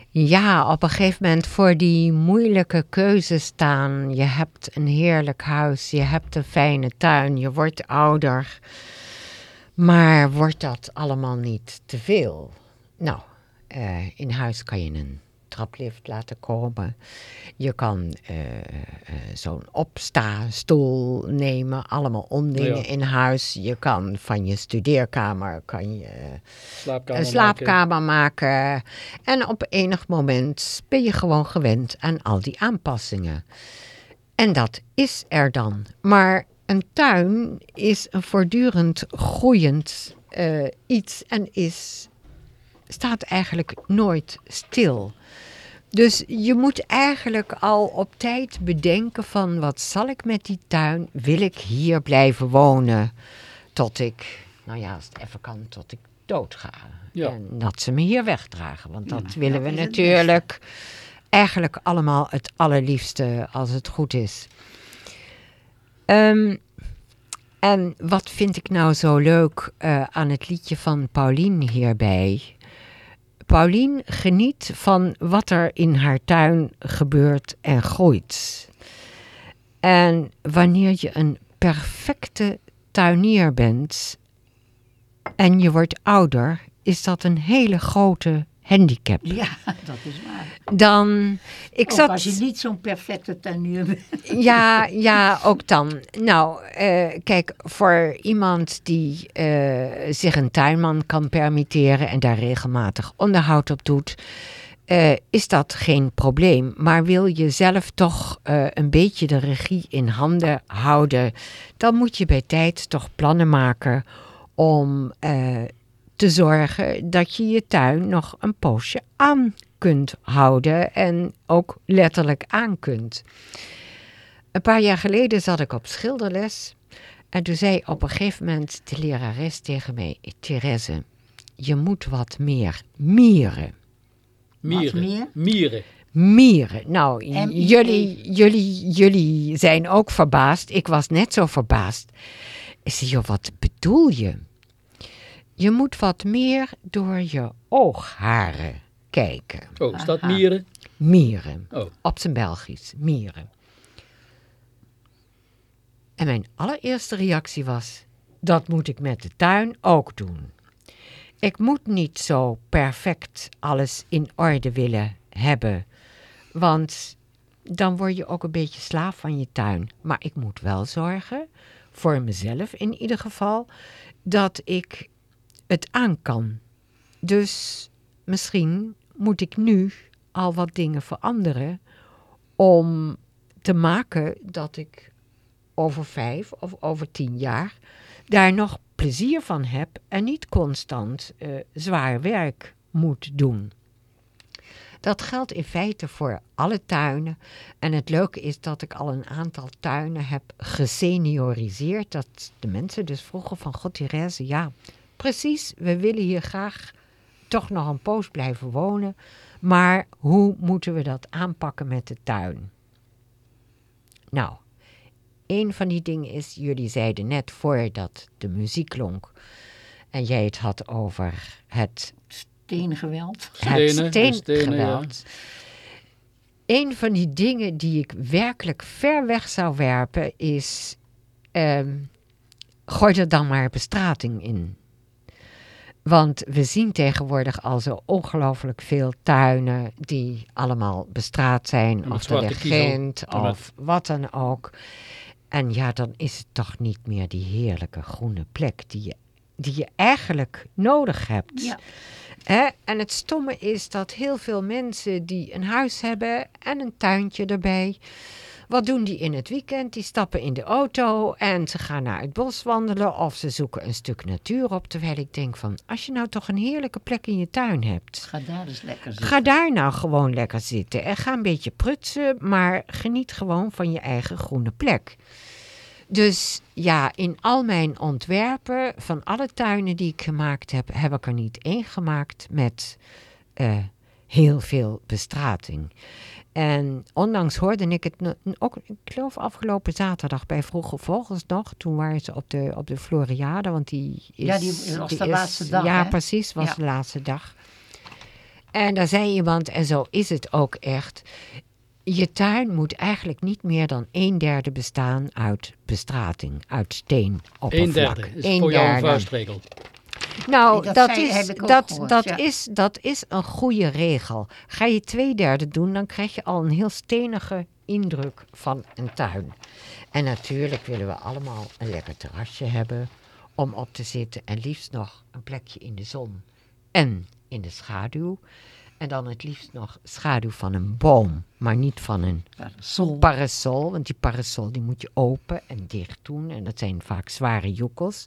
ja, op een gegeven moment voor die moeilijke keuze staan. Je hebt een heerlijk huis, je hebt een fijne tuin, je wordt ouder. Maar wordt dat allemaal niet te veel? Nou, in huis kan je een traplift laten komen. Je kan eh, eh, zo'n opsta-stoel nemen, allemaal ondingen Ja. in huis. Je kan van je studeerkamer kan je Slaapkamer een slaapkamer maken. En op enig moment ben je gewoon gewend aan al die aanpassingen. En dat is er dan. Maar een tuin is een voortdurend groeiend eh, iets en is, staat eigenlijk nooit stil. Dus je moet eigenlijk al op tijd bedenken van wat zal ik met die tuin? Wil ik hier blijven wonen tot ik, nou ja, als het even kan, tot ik dood ga. Ja. En dat ze me hier wegdragen. Want dat willen we natuurlijk eigenlijk allemaal het allerliefste als het goed is. Ehm, en wat vind ik nou zo leuk eh, aan het liedje van Paulien hierbij? Paulien geniet van wat er in haar tuin gebeurt en groeit. En wanneer je een perfecte tuinier bent en je wordt ouder, is dat een hele grote handicap. Ja, dat is waar. Dan, ik Ook zat, als je niet zo'n perfecte tuinier bent. ja, ja, ook dan. Nou, eh, kijk, voor iemand die eh, zich een tuinman kan permitteren en daar regelmatig onderhoud op doet, eh, is dat geen probleem. Maar wil je zelf toch een beetje de regie in handen houden, dan moet je bij tijd toch plannen maken om te zorgen dat je je tuin nog een poosje aan kunt houden en ook letterlijk aan kunt. Een paar jaar geleden zat ik op schilderles en toen zei op een gegeven moment de lerares tegen mij, Therese, je moet wat meer mieren. Mieren. meer? Mieren. Mieren. Nou, jullie, jullie, jullie zijn ook verbaasd. Ik was net zo verbaasd. Ik zei, joh, wat bedoel je? Je moet wat meer door je oogharen kijken. Oh, is dat mieren? Mieren. Oh. Op zijn Belgisch. Mieren. En mijn allereerste reactie was: dat moet ik met de tuin ook doen. Ik moet niet zo perfect alles in orde willen hebben, want dan word je ook een beetje slaaf van je tuin. Maar ik moet wel zorgen, voor mezelf in ieder geval, dat ik het aan kan. Dus misschien moet ik nu al wat dingen veranderen om te maken dat ik over vijf of over tien jaar daar nog plezier van heb en niet constant eh, zwaar werk moet doen. Dat geldt in feite voor alle tuinen. En het leuke is dat ik al een aantal tuinen heb gesenioriseerd. Dat de mensen dus vroegen van, god ja, precies, we willen hier graag toch nog een poos blijven wonen. Maar hoe moeten we dat aanpakken met de tuin? Nou, een van die dingen is, jullie zeiden net voordat de muziek klonk en jij het had over het Steengeweld. het steengeweld. Een van die dingen die ik werkelijk ver weg zou werpen is... ehm, gooi er dan maar bestrating in. Want we zien tegenwoordig al zo ongelooflijk veel tuinen die allemaal bestraat zijn. met of de legend of wat dan ook. En ja, dan is het toch niet meer die heerlijke groene plek die je die je eigenlijk nodig hebt. Ja. Hè? En het stomme is dat heel veel mensen die een huis hebben en een tuintje erbij. Wat doen die in het weekend? Die stappen in de auto en ze gaan naar het bos wandelen of ze zoeken een stuk natuur op. Terwijl ik denk van, als je nou toch een heerlijke plek in je tuin hebt, Ga daar eens lekker zitten. ga daar nou gewoon lekker zitten en ga een beetje prutsen, maar geniet gewoon van je eigen groene plek. Dus ja, in al mijn ontwerpen van alle tuinen die ik gemaakt heb, heb ik er niet één gemaakt met eh, heel veel bestrating. En onlangs hoorde ik het ook, ik geloof afgelopen zaterdag bij Vroege Vogels nog. Toen waren ze op de, op de Floriade, want die is... Ja, die was de laatste dag, Ja, hè? precies, was Ja. de laatste dag. En daar zei iemand, en zo is het ook echt... Je tuin moet eigenlijk niet meer dan een derde bestaan uit bestrating, uit steen. Een derde is voor jou een vuistregel. Nou, Dat dat, zei- is, dat, gehoord, dat, ja. is, dat is een goede regel. Ga je twee derde doen, dan krijg je al een heel stenige indruk van een tuin. En natuurlijk willen we allemaal een lekker terrasje hebben om op te zitten. En liefst nog een plekje in de zon en in de schaduw. En dan het liefst nog schaduw van een boom, maar niet van een Parasol. parasol. Want die parasol die moet je open en dicht doen. En dat zijn vaak zware joekels.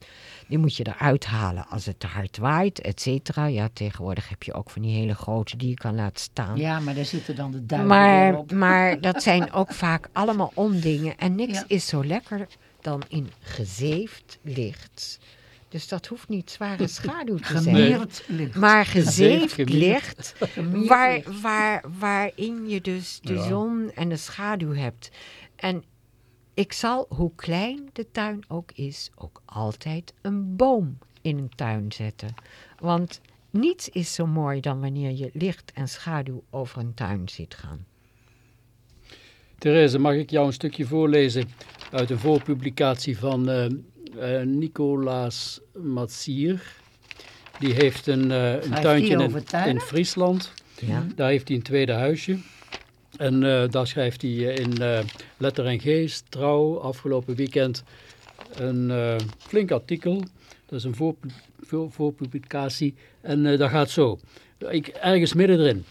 Die moet je eruit halen als het te hard waait, et cetera. Ja, tegenwoordig heb je ook van die hele grote die je kan laten staan. Ja, maar daar zitten dan de duiven weer maar, op. maar dat zijn ook vaak allemaal ondingen. En niks Ja. is zo lekker dan in gezeefd licht. Dus dat hoeft niet zware schaduw te zijn. Gemeerd licht. Maar Gezeefd, licht, waar, waar, waarin je dus de Ja. zon en de schaduw hebt. En ik zal, hoe klein de tuin ook is, ook altijd een boom in een tuin zetten. Want niets is zo mooi dan wanneer je licht en schaduw over een tuin ziet gaan. Therese, mag ik jou een stukje voorlezen uit een voorpublicatie van eh eh, Nicolaas Matsier. Die heeft een, eh, een tuintje in, Friesland. Ja. Daar heeft hij een tweede huisje. En eh, daar schrijft hij in eh, Letter en Geest, Trouw, afgelopen weekend een eh, flink artikel. Dat is een voor, voorpublicatie. En dat gaat zo. Ik, ergens midden erin.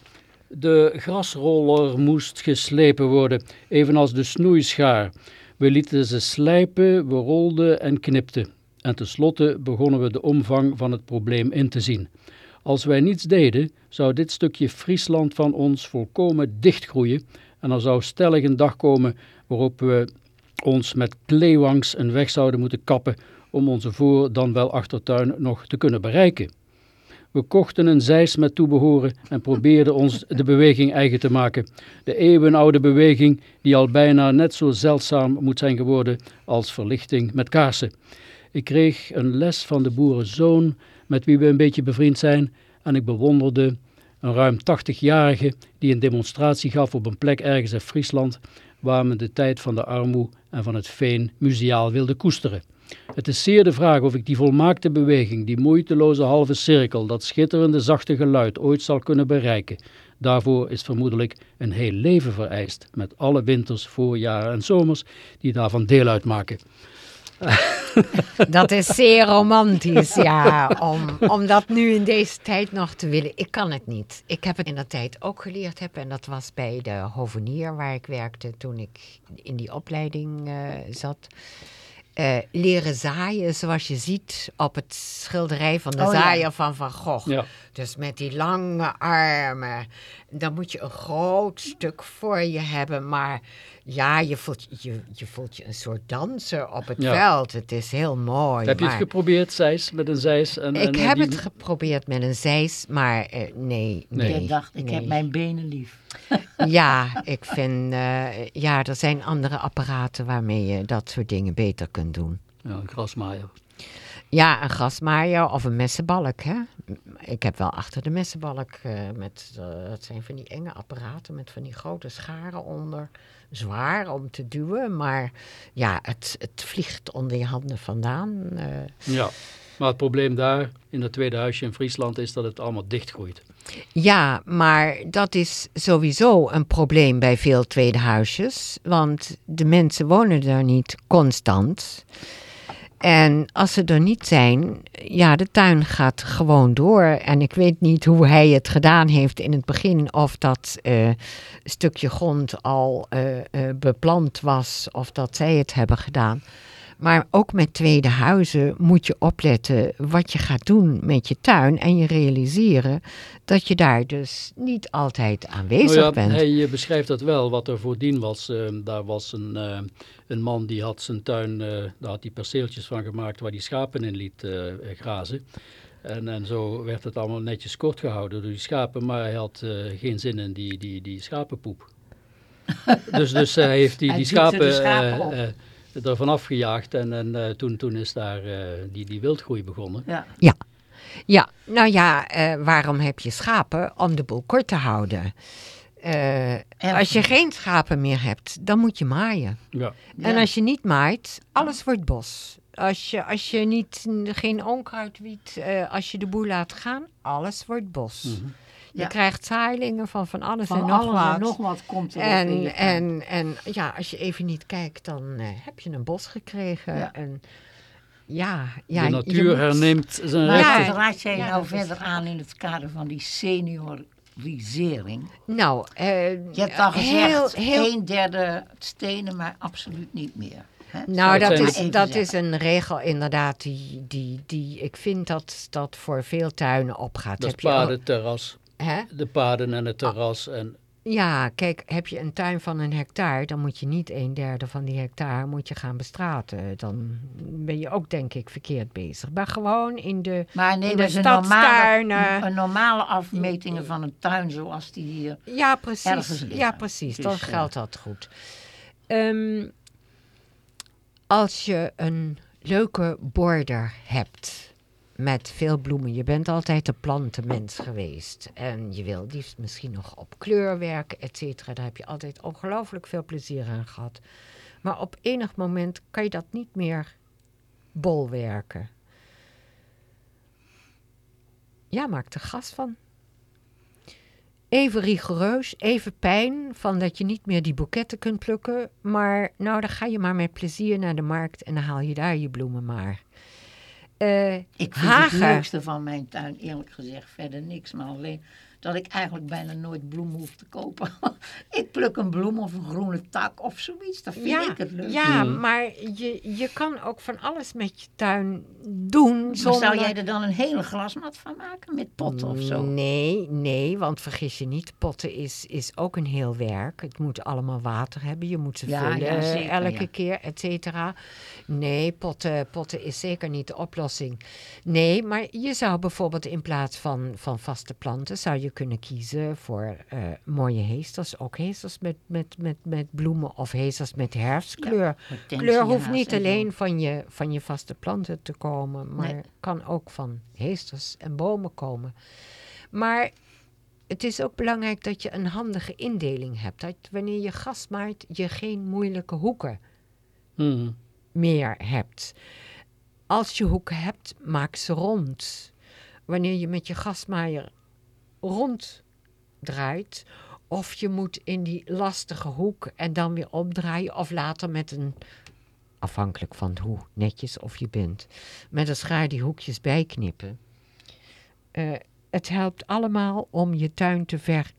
De grasroller moest geslepen worden, evenals de snoeischaar. We lieten ze slijpen, we rolden en knipten. En tenslotte begonnen we de omvang van het probleem in te zien. Als wij niets deden, zou dit stukje Friesland van ons volkomen dichtgroeien en er zou stellig een dag komen waarop we ons met kleewangs een weg zouden moeten kappen om onze voor- dan wel achtertuin nog te kunnen bereiken. We kochten een zeis met toebehoren en probeerden ons de beweging eigen te maken. De eeuwenoude beweging die al bijna net zo zeldzaam moet zijn geworden als verlichting met kaarsen. Ik kreeg een les van de boerenzoon met wie we een beetje bevriend zijn en ik bewonderde een ruim 80-jarige die een demonstratie gaf op een plek ergens in Friesland waar men de tijd van de armoe en van het veen muziaal wilde koesteren. Het is zeer de vraag of ik die volmaakte beweging, die moeiteloze halve cirkel, dat schitterende zachte geluid ooit zal kunnen bereiken. Daarvoor is vermoedelijk een heel leven vereist, met alle winters, voorjaren en zomers die daarvan deel uitmaken. Dat is zeer romantisch, ja, om, om dat nu in deze tijd nog te willen. Ik kan het niet. Ik heb het in dat tijd ook geleerd heb en dat was bij de hovenier waar ik werkte toen ik in die opleiding eh, zat. Eh, leren zaaien, zoals je ziet op het schilderij van de Oh ja. zaaier van Van Gogh. Ja. Dus met die lange armen. Dan moet je een groot stuk voor je hebben. Maar ja, je voelt je, je, voelt je een soort danser op het Ja. veld. Het is heel mooi. Heb je het geprobeerd, Zeis, met een Zeis? En, ik en, heb die- het geprobeerd met een zeis, maar eh, nee, Nee. nee. Je dacht, ik heb mijn benen lief. Ja, ik vind... eh, ja, er zijn andere apparaten waarmee je dat soort dingen beter kunt doen. Ja, een grasmaaier. Ja, een grasmaaier of een messenbalk, hè. Ik heb wel achter de messenbalk eh, met... eh, dat zijn van die enge apparaten met van die grote scharen onder. Zwaar om te duwen, maar ja, het, het vliegt onder je handen vandaan. Ja, maar het probleem daar, in dat tweede huisje in Friesland, is dat het allemaal dichtgroeit. Ja, maar dat is sowieso een probleem bij veel tweede huisjes. Want de mensen wonen daar niet constant. En als ze er niet zijn, ja, de tuin gaat gewoon door. En ik weet niet hoe hij het gedaan heeft in het begin. Of dat eh, stukje grond al eh, beplant was, of dat zij het hebben gedaan. Maar ook met tweede huizen moet je opletten wat je gaat doen met je tuin. En je realiseren dat je daar dus niet altijd aanwezig Nou ja, bent. Hij eh, beschrijft dat wel, wat er voordien was. eh, daar was een, eh, een man die had zijn tuin, eh, daar had hij perceeltjes van gemaakt waar hij schapen in liet eh, grazen. En, en zo werd het allemaal netjes kort gehouden door die schapen, maar hij had eh, geen zin in die, die, die schapenpoep. dus, dus hij heeft die, Hij die schapen, ervan afgejaagd en, en eh, toen, toen is daar eh, die, die wildgroei begonnen. Ja. Ja, nou ja, eh, waarom heb je schapen? Om de boel kort te houden. Eh, als je geen schapen meer hebt, dan moet je maaien. Ja. En Ja. als je niet maait, alles wordt bos. Als je, als je niet, geen onkruid wiet, eh, als je de boel laat gaan, alles wordt bos. Mhm. Je Ja. krijgt zaailingen van van alles Van en nog alles wat. en nog wat komt er in En, en, en ja, als je even niet kijkt, dan eh, heb je een bos gekregen. Ja. En ja, ja, de natuur moet- herneemt zijn Maar Ja, rechten. raad jij ja, nou verder aan in het kader van die seniorisering? Nou, eh, Je hebt al heel, gezegd, heel een derde stenen, maar absoluut niet meer. Hè? Nou, Dat is, dat is een regel inderdaad die, die, die ik vind dat dat voor veel tuinen opgaat. Dat Heb je al- hè? de paden en het terras. En Ja, kijk, heb je een tuin van een hectare, dan moet je niet een derde van die hectare moet je gaan bestraten. Dan ben je ook, denk ik, verkeerd bezig. Maar gewoon in de... Maar in neem de een normale, een normale afmetingen van een tuin zoals die hier. Ja, precies. Ja, precies. Dus, dan eh, geldt dat goed. Ehm, als je een leuke border hebt met veel bloemen. Je bent altijd een plantenmens geweest. En je wil liefst misschien nog op kleur werken, et cetera. Daar heb je altijd ongelooflijk veel plezier aan gehad. Maar op enig moment kan je dat niet meer bolwerken. Ja, maak er gas van. Even rigoureus, even pijn van dat je niet meer die boeketten kunt plukken. Maar nou, dan ga je maar met plezier naar de markt en dan haal je daar je bloemen maar. Eh, Ik vind Hagen. het leukste van mijn tuin, eerlijk gezegd, verder niks. Maar alleen dat ik eigenlijk bijna nooit bloemen hoef te kopen. ik pluk een bloem of een groene tak of zoiets. Dat vind ja, ik het leuk. ja Mm. maar je, je kan ook van alles met je tuin doen. Maar Zonder... zou jij er dan een hele glasmat van maken met potten of zo? Nee, nee, want vergis je niet, potten is, is ook een heel werk. Het moet allemaal water hebben, je moet ze Ja, vullen ja, zeker, elke ja. keer, et cetera. Nee, potten, potten is zeker niet de oplossing. Nee, maar je zou bijvoorbeeld in plaats van, van vaste planten, zou je kunnen kiezen voor eh, mooie heesters. Ook heesters met, met, met, met bloemen of heesters met herfstkleur. Kleur hoeft niet alleen van je, van je vaste planten te komen, maar Nee. kan ook van heesters en bomen komen. Maar het is ook belangrijk dat je een handige indeling hebt. Dat wanneer je gas maait, je geen moeilijke hoeken Mhm. meer hebt. Als je hoeken hebt, maak ze rond. Wanneer je met je gasmaaier rond draait, of je moet in die lastige hoek en dan weer omdraaien, of later met een, afhankelijk van hoe netjes of je bent, met een schaar die hoekjes bijknippen. Eh, het helpt allemaal om je tuin te, ver,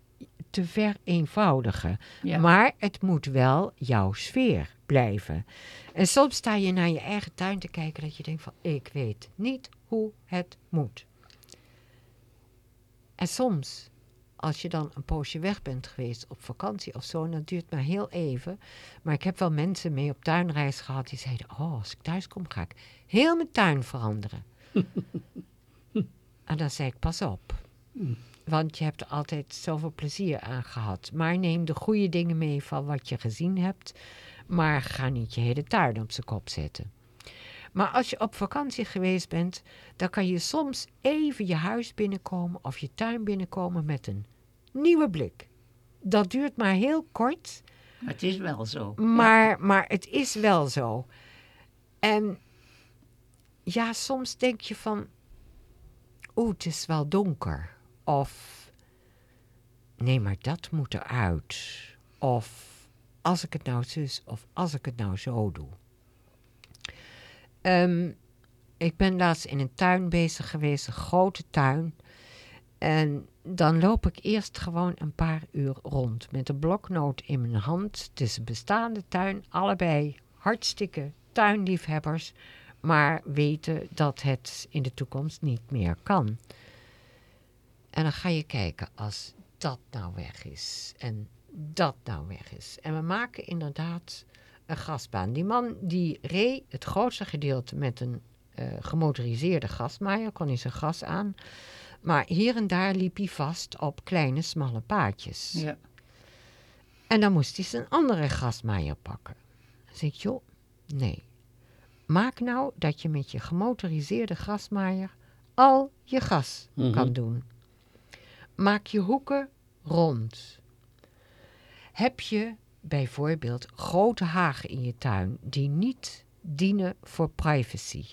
te vereenvoudigen. Ja. Maar het moet wel jouw sfeer blijven. En soms sta je naar je eigen tuin te kijken dat je denkt van ik weet niet hoe het moet. En soms, als je dan een poosje weg bent geweest op vakantie of zo, en dat duurt maar heel even. Maar ik heb wel mensen mee op tuinreis gehad die zeiden, oh als ik thuis kom ga ik heel mijn tuin veranderen. en dan zei ik, pas op. Want je hebt er altijd zoveel plezier aan gehad. Maar neem de goede dingen mee van wat je gezien hebt. Maar ga niet je hele tuin op zijn kop zetten. Maar als je op vakantie geweest bent, dan kan je soms even je huis binnenkomen of je tuin binnenkomen met een nieuwe blik. Dat duurt maar heel kort, Maar het is wel zo. maar, maar het is wel zo. En ja, soms denk je van, oeh, het is wel donker. Of, nee, maar dat moet eruit. Of, als ik het nou zus, of als ik het nou zo doe. Ehm, ik ben laatst in een tuin bezig geweest, een grote tuin. En dan loop ik eerst gewoon een paar uur rond met een bloknoot in mijn hand. Het is een bestaande tuin, allebei hartstikke tuinliefhebbers, maar weten dat het in de toekomst niet meer kan. En dan ga je kijken als dat nou weg is en dat nou weg is. En we maken inderdaad een gasbaan. Die man die reed het grootste gedeelte met een eh, gemotoriseerde gasmaaier, kon hij zijn gas aan. Maar hier en daar liep hij vast op kleine smalle paadjes. Ja. En dan moest hij zijn andere gasmaaier pakken. Dan zeg ik, joh, nee. Maak nou dat je met je gemotoriseerde gasmaaier al je gas Mhm. kan doen. Maak je hoeken rond. Heb je bijvoorbeeld grote hagen in je tuin die niet dienen voor privacy?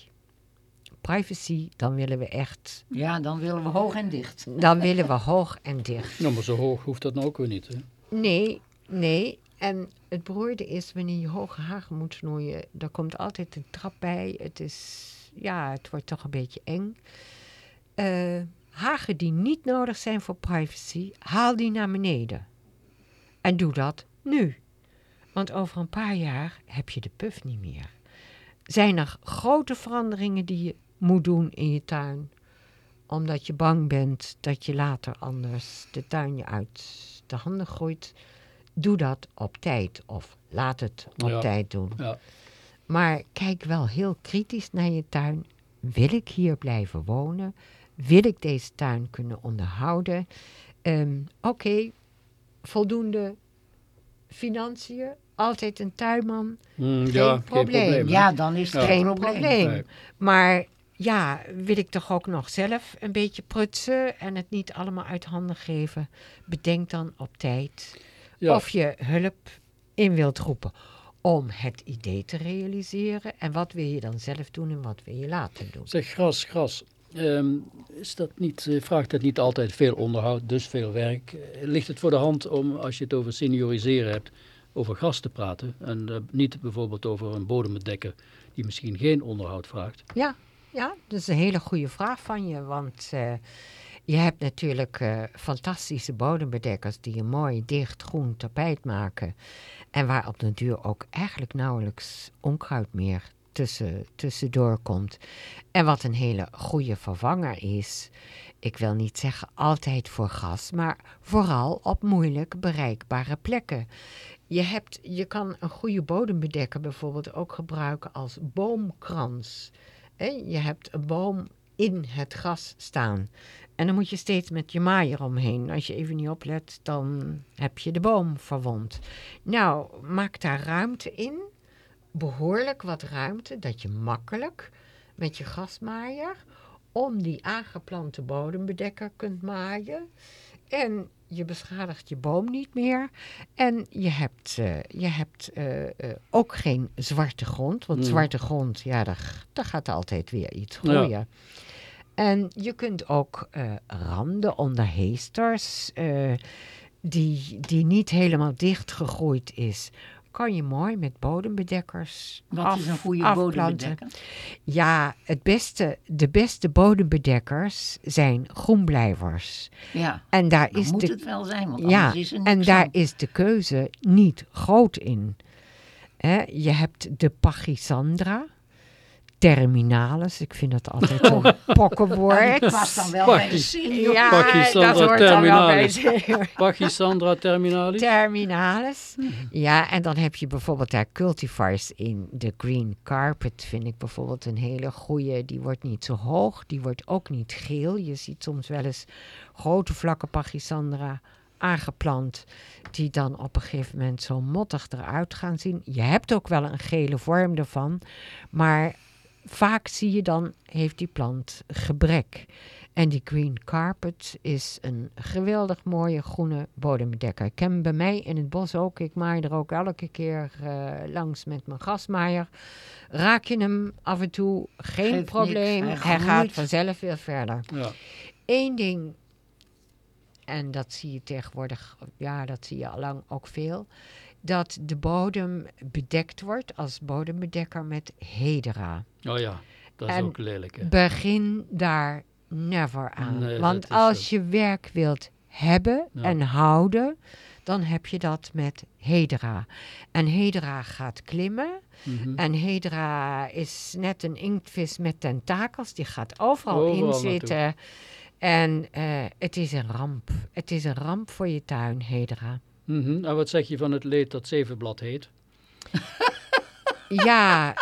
Privacy, dan willen we echt, ja, dan willen we hoog en dicht. dan willen we hoog en dicht. Nou, maar zo hoog hoeft dat nou ook weer niet. Hè? Nee, nee. En het beroerde is wanneer je hoge hagen moet snoeien, daar komt altijd een trap bij. Het is, ja, het wordt toch een beetje eng. Eh, hagen die niet nodig zijn voor privacy, haal die naar beneden. En doe dat nu. Want over een paar jaar heb je de puf niet meer. Zijn er grote veranderingen die je moet doen in je tuin? Omdat je bang bent dat je later anders de tuin je uit de handen groeit. Doe dat op tijd of laat het op Ja. tijd doen. Ja. Maar kijk wel heel kritisch naar je tuin. Wil ik hier blijven wonen? Wil ik deze tuin kunnen onderhouden? Ehm, Oké, voldoende financiën, altijd een tuinman, Mm, Geen ja, probleem. hè? Ja, dan is het Ja. geen geen probleem. probleem. Nee. Maar ja, wil ik toch ook nog zelf een beetje prutsen en het niet allemaal uit handen geven? Bedenk dan op tijd Ja. of je hulp in wilt roepen om het idee te realiseren. En wat wil je dan zelf doen en wat wil je later doen? Zeg, gras, gras. Ehm, is dat niet, eh, vraagt dat niet altijd veel onderhoud, dus veel werk? Eh, ligt het voor de hand om, als je het over senioriseren hebt, over gras te praten? En eh, niet bijvoorbeeld over een bodembedekker die misschien geen onderhoud vraagt? Ja, ja, dat is een hele goede vraag van je. Want je hebt natuurlijk fantastische bodembedekkers die een mooi dicht groen tapijt maken. En waar op de duur ook eigenlijk nauwelijks onkruid meer tussen, tussendoor komt. En wat een hele goede vervanger is. Ik wil niet zeggen altijd voor gas, maar vooral op moeilijk bereikbare plekken. Je, hebt, je kan een goede bodembedekker bijvoorbeeld ook gebruiken als boomkrans. Hè, je hebt een boom in het gras staan. En dan moet je steeds met je maaier omheen. Als je even niet oplet, dan heb je de boom verwond. Nou, maak daar ruimte in. Behoorlijk wat ruimte, dat je makkelijk met je gasmaaier om die aangeplante bodembedekker kunt maaien. En je beschadigt je boom niet meer. En je hebt, eh, je hebt eh, eh, ook geen zwarte grond. Want Mm. zwarte grond, ja, daar, daar gaat altijd weer iets Ja. groeien. En je kunt ook randen onder heesters, die, die niet helemaal dichtgegroeid is, kan je mooi met bodembedekkers Wat af- is een goede afplanten. bodembedekker? Ja, het beste, de beste bodembedekkers zijn groenblijvers. Ja, En daar is moet de, het wel zijn, want ja, anders is er en daar aan. is de keuze niet groot in. Je hebt de Pachyssandra, terminalis. Ik vind dat altijd Ja, pokkenwoord. die past dan wel bij senior. Ja, dat hoort dan wel bij terminalis. terminalis? Terminalis. Mhm. Ja, en dan heb je bijvoorbeeld daar cultivars in. De green carpet vind ik bijvoorbeeld een hele goede. Die wordt niet zo hoog, die wordt ook niet geel. Je ziet soms wel eens grote vlakken Pachyssandra aangeplant, die dan op een gegeven moment zo mottig eruit gaan zien. Je hebt ook wel een gele vorm ervan, maar vaak zie je dan, heeft die plant gebrek. En die green carpet is een geweldig mooie groene bodembedekker. Ik heb hem bij mij in het bos ook. Ik maai er ook elke keer eh, langs met mijn gasmaaier. Raak je hem af en toe, geen Geeft probleem. niks, Hij, gaat vanzelf weer verder. Ja. Eén ding, en dat zie je tegenwoordig, ja, dat zie je al lang ook veel. Dat de bodem bedekt wordt als bodembedekker met hedera. Oh ja, dat is En ook lelijk. Hè? Begin daar never aan. Nee, Want als je werk wilt hebben Ja. en houden, dan heb je dat met hedera. En hedera gaat klimmen. Mhm. En hedera is net een inktvis met tentakels. Die gaat overal, Overal in zitten. En eh, het is een ramp. Het is een ramp voor je tuin, hedera. Mhm. En wat zeg je van het leed dat zevenblad heet? Ja,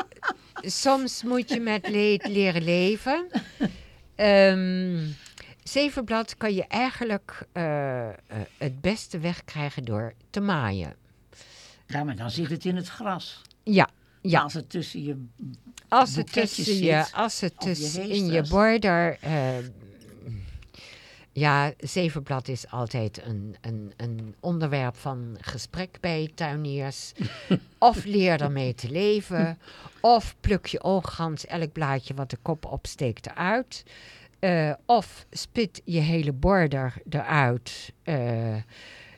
soms moet je met leed leren leven. Ehm zevenblad kan je eigenlijk eh, eh, het beste wegkrijgen door te maaien. Ja, maar dan zit het in het gras. Ja, ja. Als het tussen je... Als het boeketjes tussen je, zit, als het of je tussen in je border. eh, ja, zevenblad is altijd een, een, een onderwerp van gesprek bij tuiniers. of leer ermee te leven. Of pluk je ooggans elk blaadje wat de kop opsteekt eruit. Eh, of spit je hele border eruit. eh,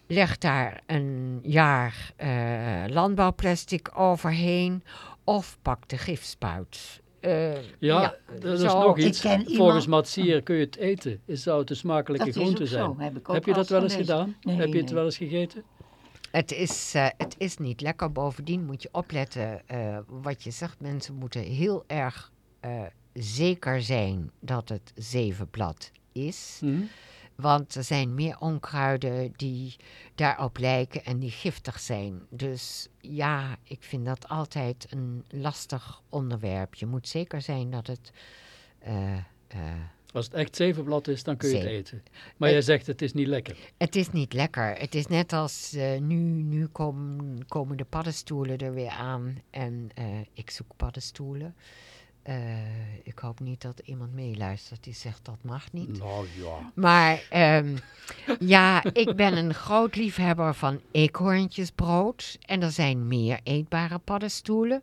leg daar een jaar eh, landbouwplastic overheen. Of pak de gifspuit. Eh, Ja, dat is zo. nog iets. Volgens iemand- Matsier kun je het eten. Het zou het een smakelijke Dat is groente zijn. zo, heb ik ook Heb je dat wel eens gedaan? Nee, heb je het wel eens gegeten? Het is, eh, het is niet lekker. Bovendien moet je opletten eh, wat je zegt. Mensen moeten heel erg eh, zeker zijn dat het zevenblad is. Mhm. Want er zijn meer onkruiden die daarop lijken en die giftig zijn. Dus ja, ik vind dat altijd een lastig onderwerp. Je moet zeker zijn dat het. eh, eh, Als het echt zevenblad is, dan kun je het eten. Maar Eh, jij zegt het is niet lekker. Het is niet lekker. Het is net als nu, nu kom- komen de paddenstoelen er weer aan. En ik zoek paddenstoelen. Eh, ik hoop niet dat iemand meeluistert die zegt dat mag niet. Nou ja. Maar ehm, ja, ik ben een groot liefhebber van eekhoorntjesbrood. En er zijn meer eetbare paddenstoelen.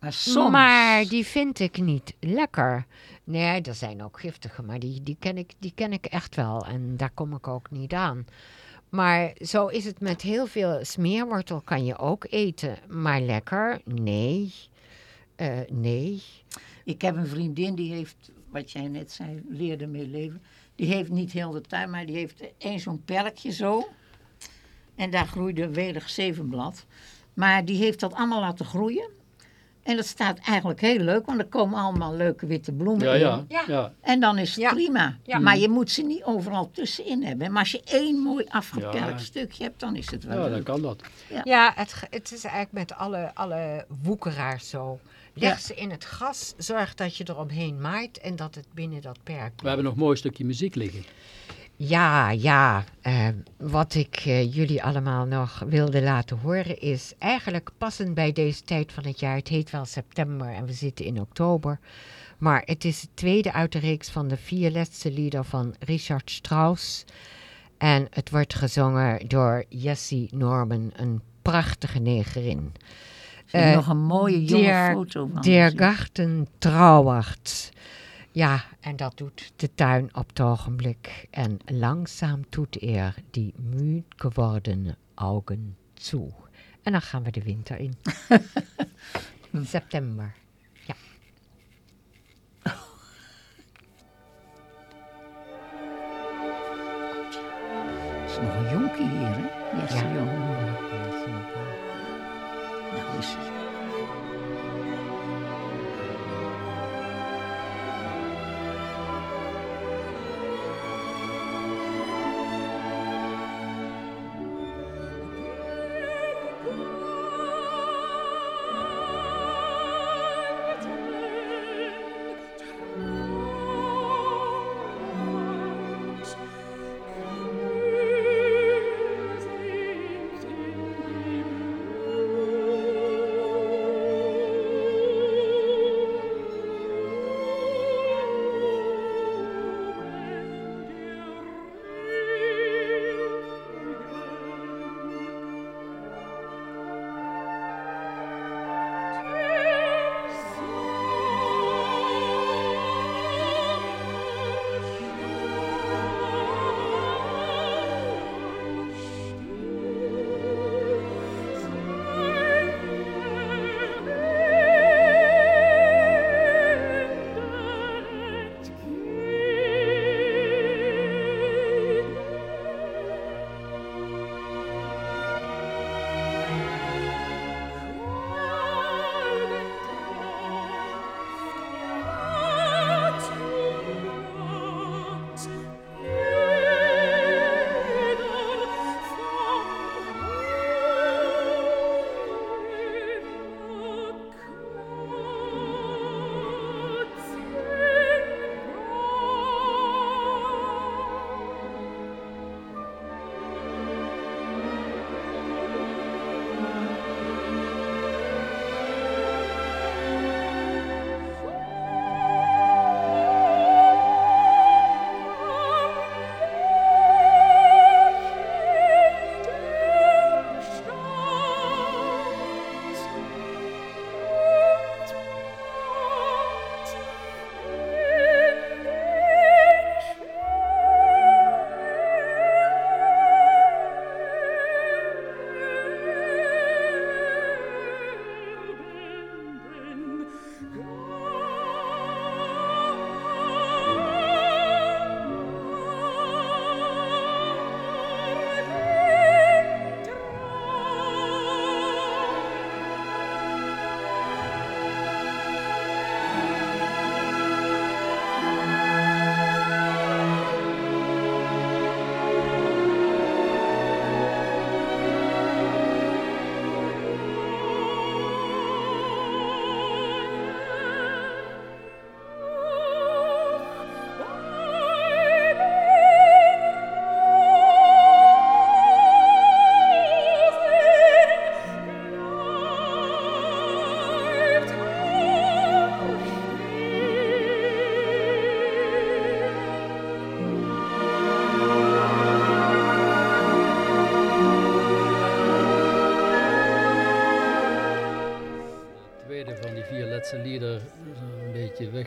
Maar soms... Maar die vind ik niet lekker. Nee, er zijn ook giftige, maar die, die, ken ik, die ken ik echt wel. En daar kom ik ook niet aan. Maar zo is het met heel veel smeerwortel kan je ook eten. Maar lekker? Nee. Eh, nee. Ik heb een vriendin die heeft, wat jij net zei, leerde mee leven. Die heeft niet heel de tuin, maar die heeft één zo'n perkje zo. En daar groeide welig zevenblad. Maar die heeft dat allemaal laten groeien. En dat staat eigenlijk heel leuk, want er komen allemaal leuke witte bloemen Ja, in. ja. Ja. ja. En dan is het Ja. prima. Ja. Maar je moet ze niet overal tussenin hebben. Maar als je één mooi afgeperkt Ja. stukje hebt, dan is het wel Ja, dan kan dat. Ja, het, het is eigenlijk met alle, alle woekeraars zo. Leg Ja. ze in het gas, zorg dat je eromheen maait en dat het binnen dat perk We hebben nog een mooi stukje muziek liggen. Ja, ja. eh, wat ik eh, jullie allemaal nog wilde laten horen is eigenlijk passend bij deze tijd van het jaar. Het heet wel september en we zitten in oktober. Maar het is het tweede uit de reeks van de vier laatste lieder van Richard Strauss. En het wordt gezongen door Jessie Norman, een prachtige negerin. Eh, nog een mooie jonge Der, foto van der. Garten trauert. Ja, en dat doet de tuin op het ogenblik. En langzaam doet er die müd gewordene ogen toe. En dan gaan we de winter in. September. Ja. is nog een jonkie hier, hè? Ja. Jong. Nou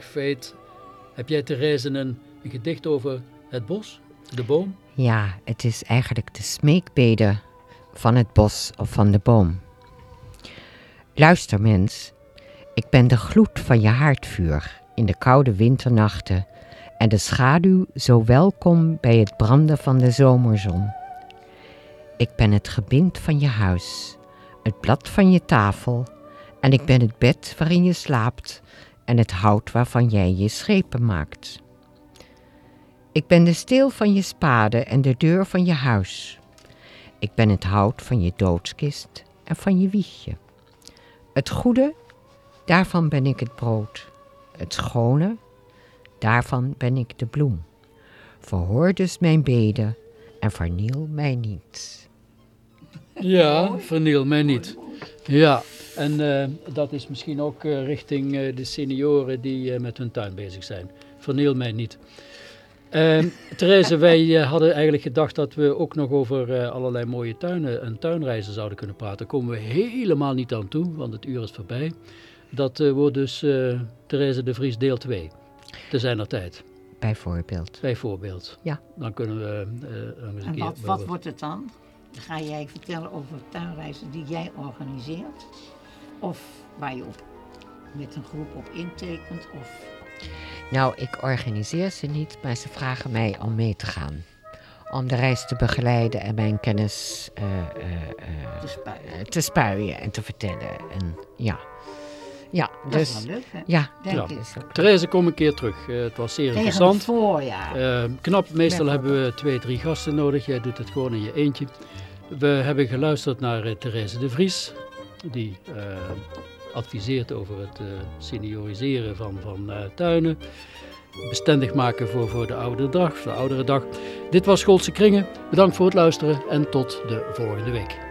wegveet, heb jij Therese een, een gedicht over het bos, de boom? Ja, het is eigenlijk de smeekbede van het bos of van de boom. Luister mens, ik ben de gloed van je haardvuur in de koude winternachten en de schaduw zo welkom bij het branden van de zomerzon. Ik ben het gebind van je huis, het blad van je tafel en ik ben het bed waarin je slaapt en het hout waarvan jij je schepen maakt. Ik ben de steel van je spade en de deur van je huis. Ik ben het hout van je doodskist en van je wiegje. Het goede, daarvan ben ik het brood. Het schone, daarvan ben ik de bloem. Verhoor dus mijn beden en verniel mij niet. Ja, verniel mij niet. Ja, en eh, dat is misschien ook eh, richting eh, de senioren die met hun tuin bezig zijn. Verniel mij niet. Uh, Therese, wij hadden eigenlijk gedacht dat we ook nog over allerlei mooie tuinen en tuinreizen zouden kunnen praten. Daar komen we helemaal niet aan toe, want het uur is voorbij. Dat wordt dus Therese de Vries deel 2. Te zijn er tijd. Bijvoorbeeld. Bijvoorbeeld. Ja. Dan kunnen we een En wat, wat wordt het dan? Ga jij vertellen over tuinreizen die jij organiseert? Of waar je op, met een groep op intekent? Of Nou, ik organiseer ze niet, maar ze vragen mij om mee te gaan. Om de reis te begeleiden en mijn kennis eh, eh, eh, te spuien? eh, te spuien en te vertellen. En ja, ja Dat is dus wel leuk, hè? ja, Denk Ja. is Therese, kom een keer terug. Het was zeer Tegen het interessant. voorjaar. Eh, knap, meestal hebben we twee, drie gasten nodig. Jij doet het gewoon in je eentje. We hebben geluisterd naar eh, Therese de Vries, die eh, adviseert over het eh, senioriseren van, van eh, tuinen. Bestendig maken voor, voor de oudere dag, de oudere dag. Dit was Schoolse Kringen. Bedankt voor het luisteren en tot de volgende week.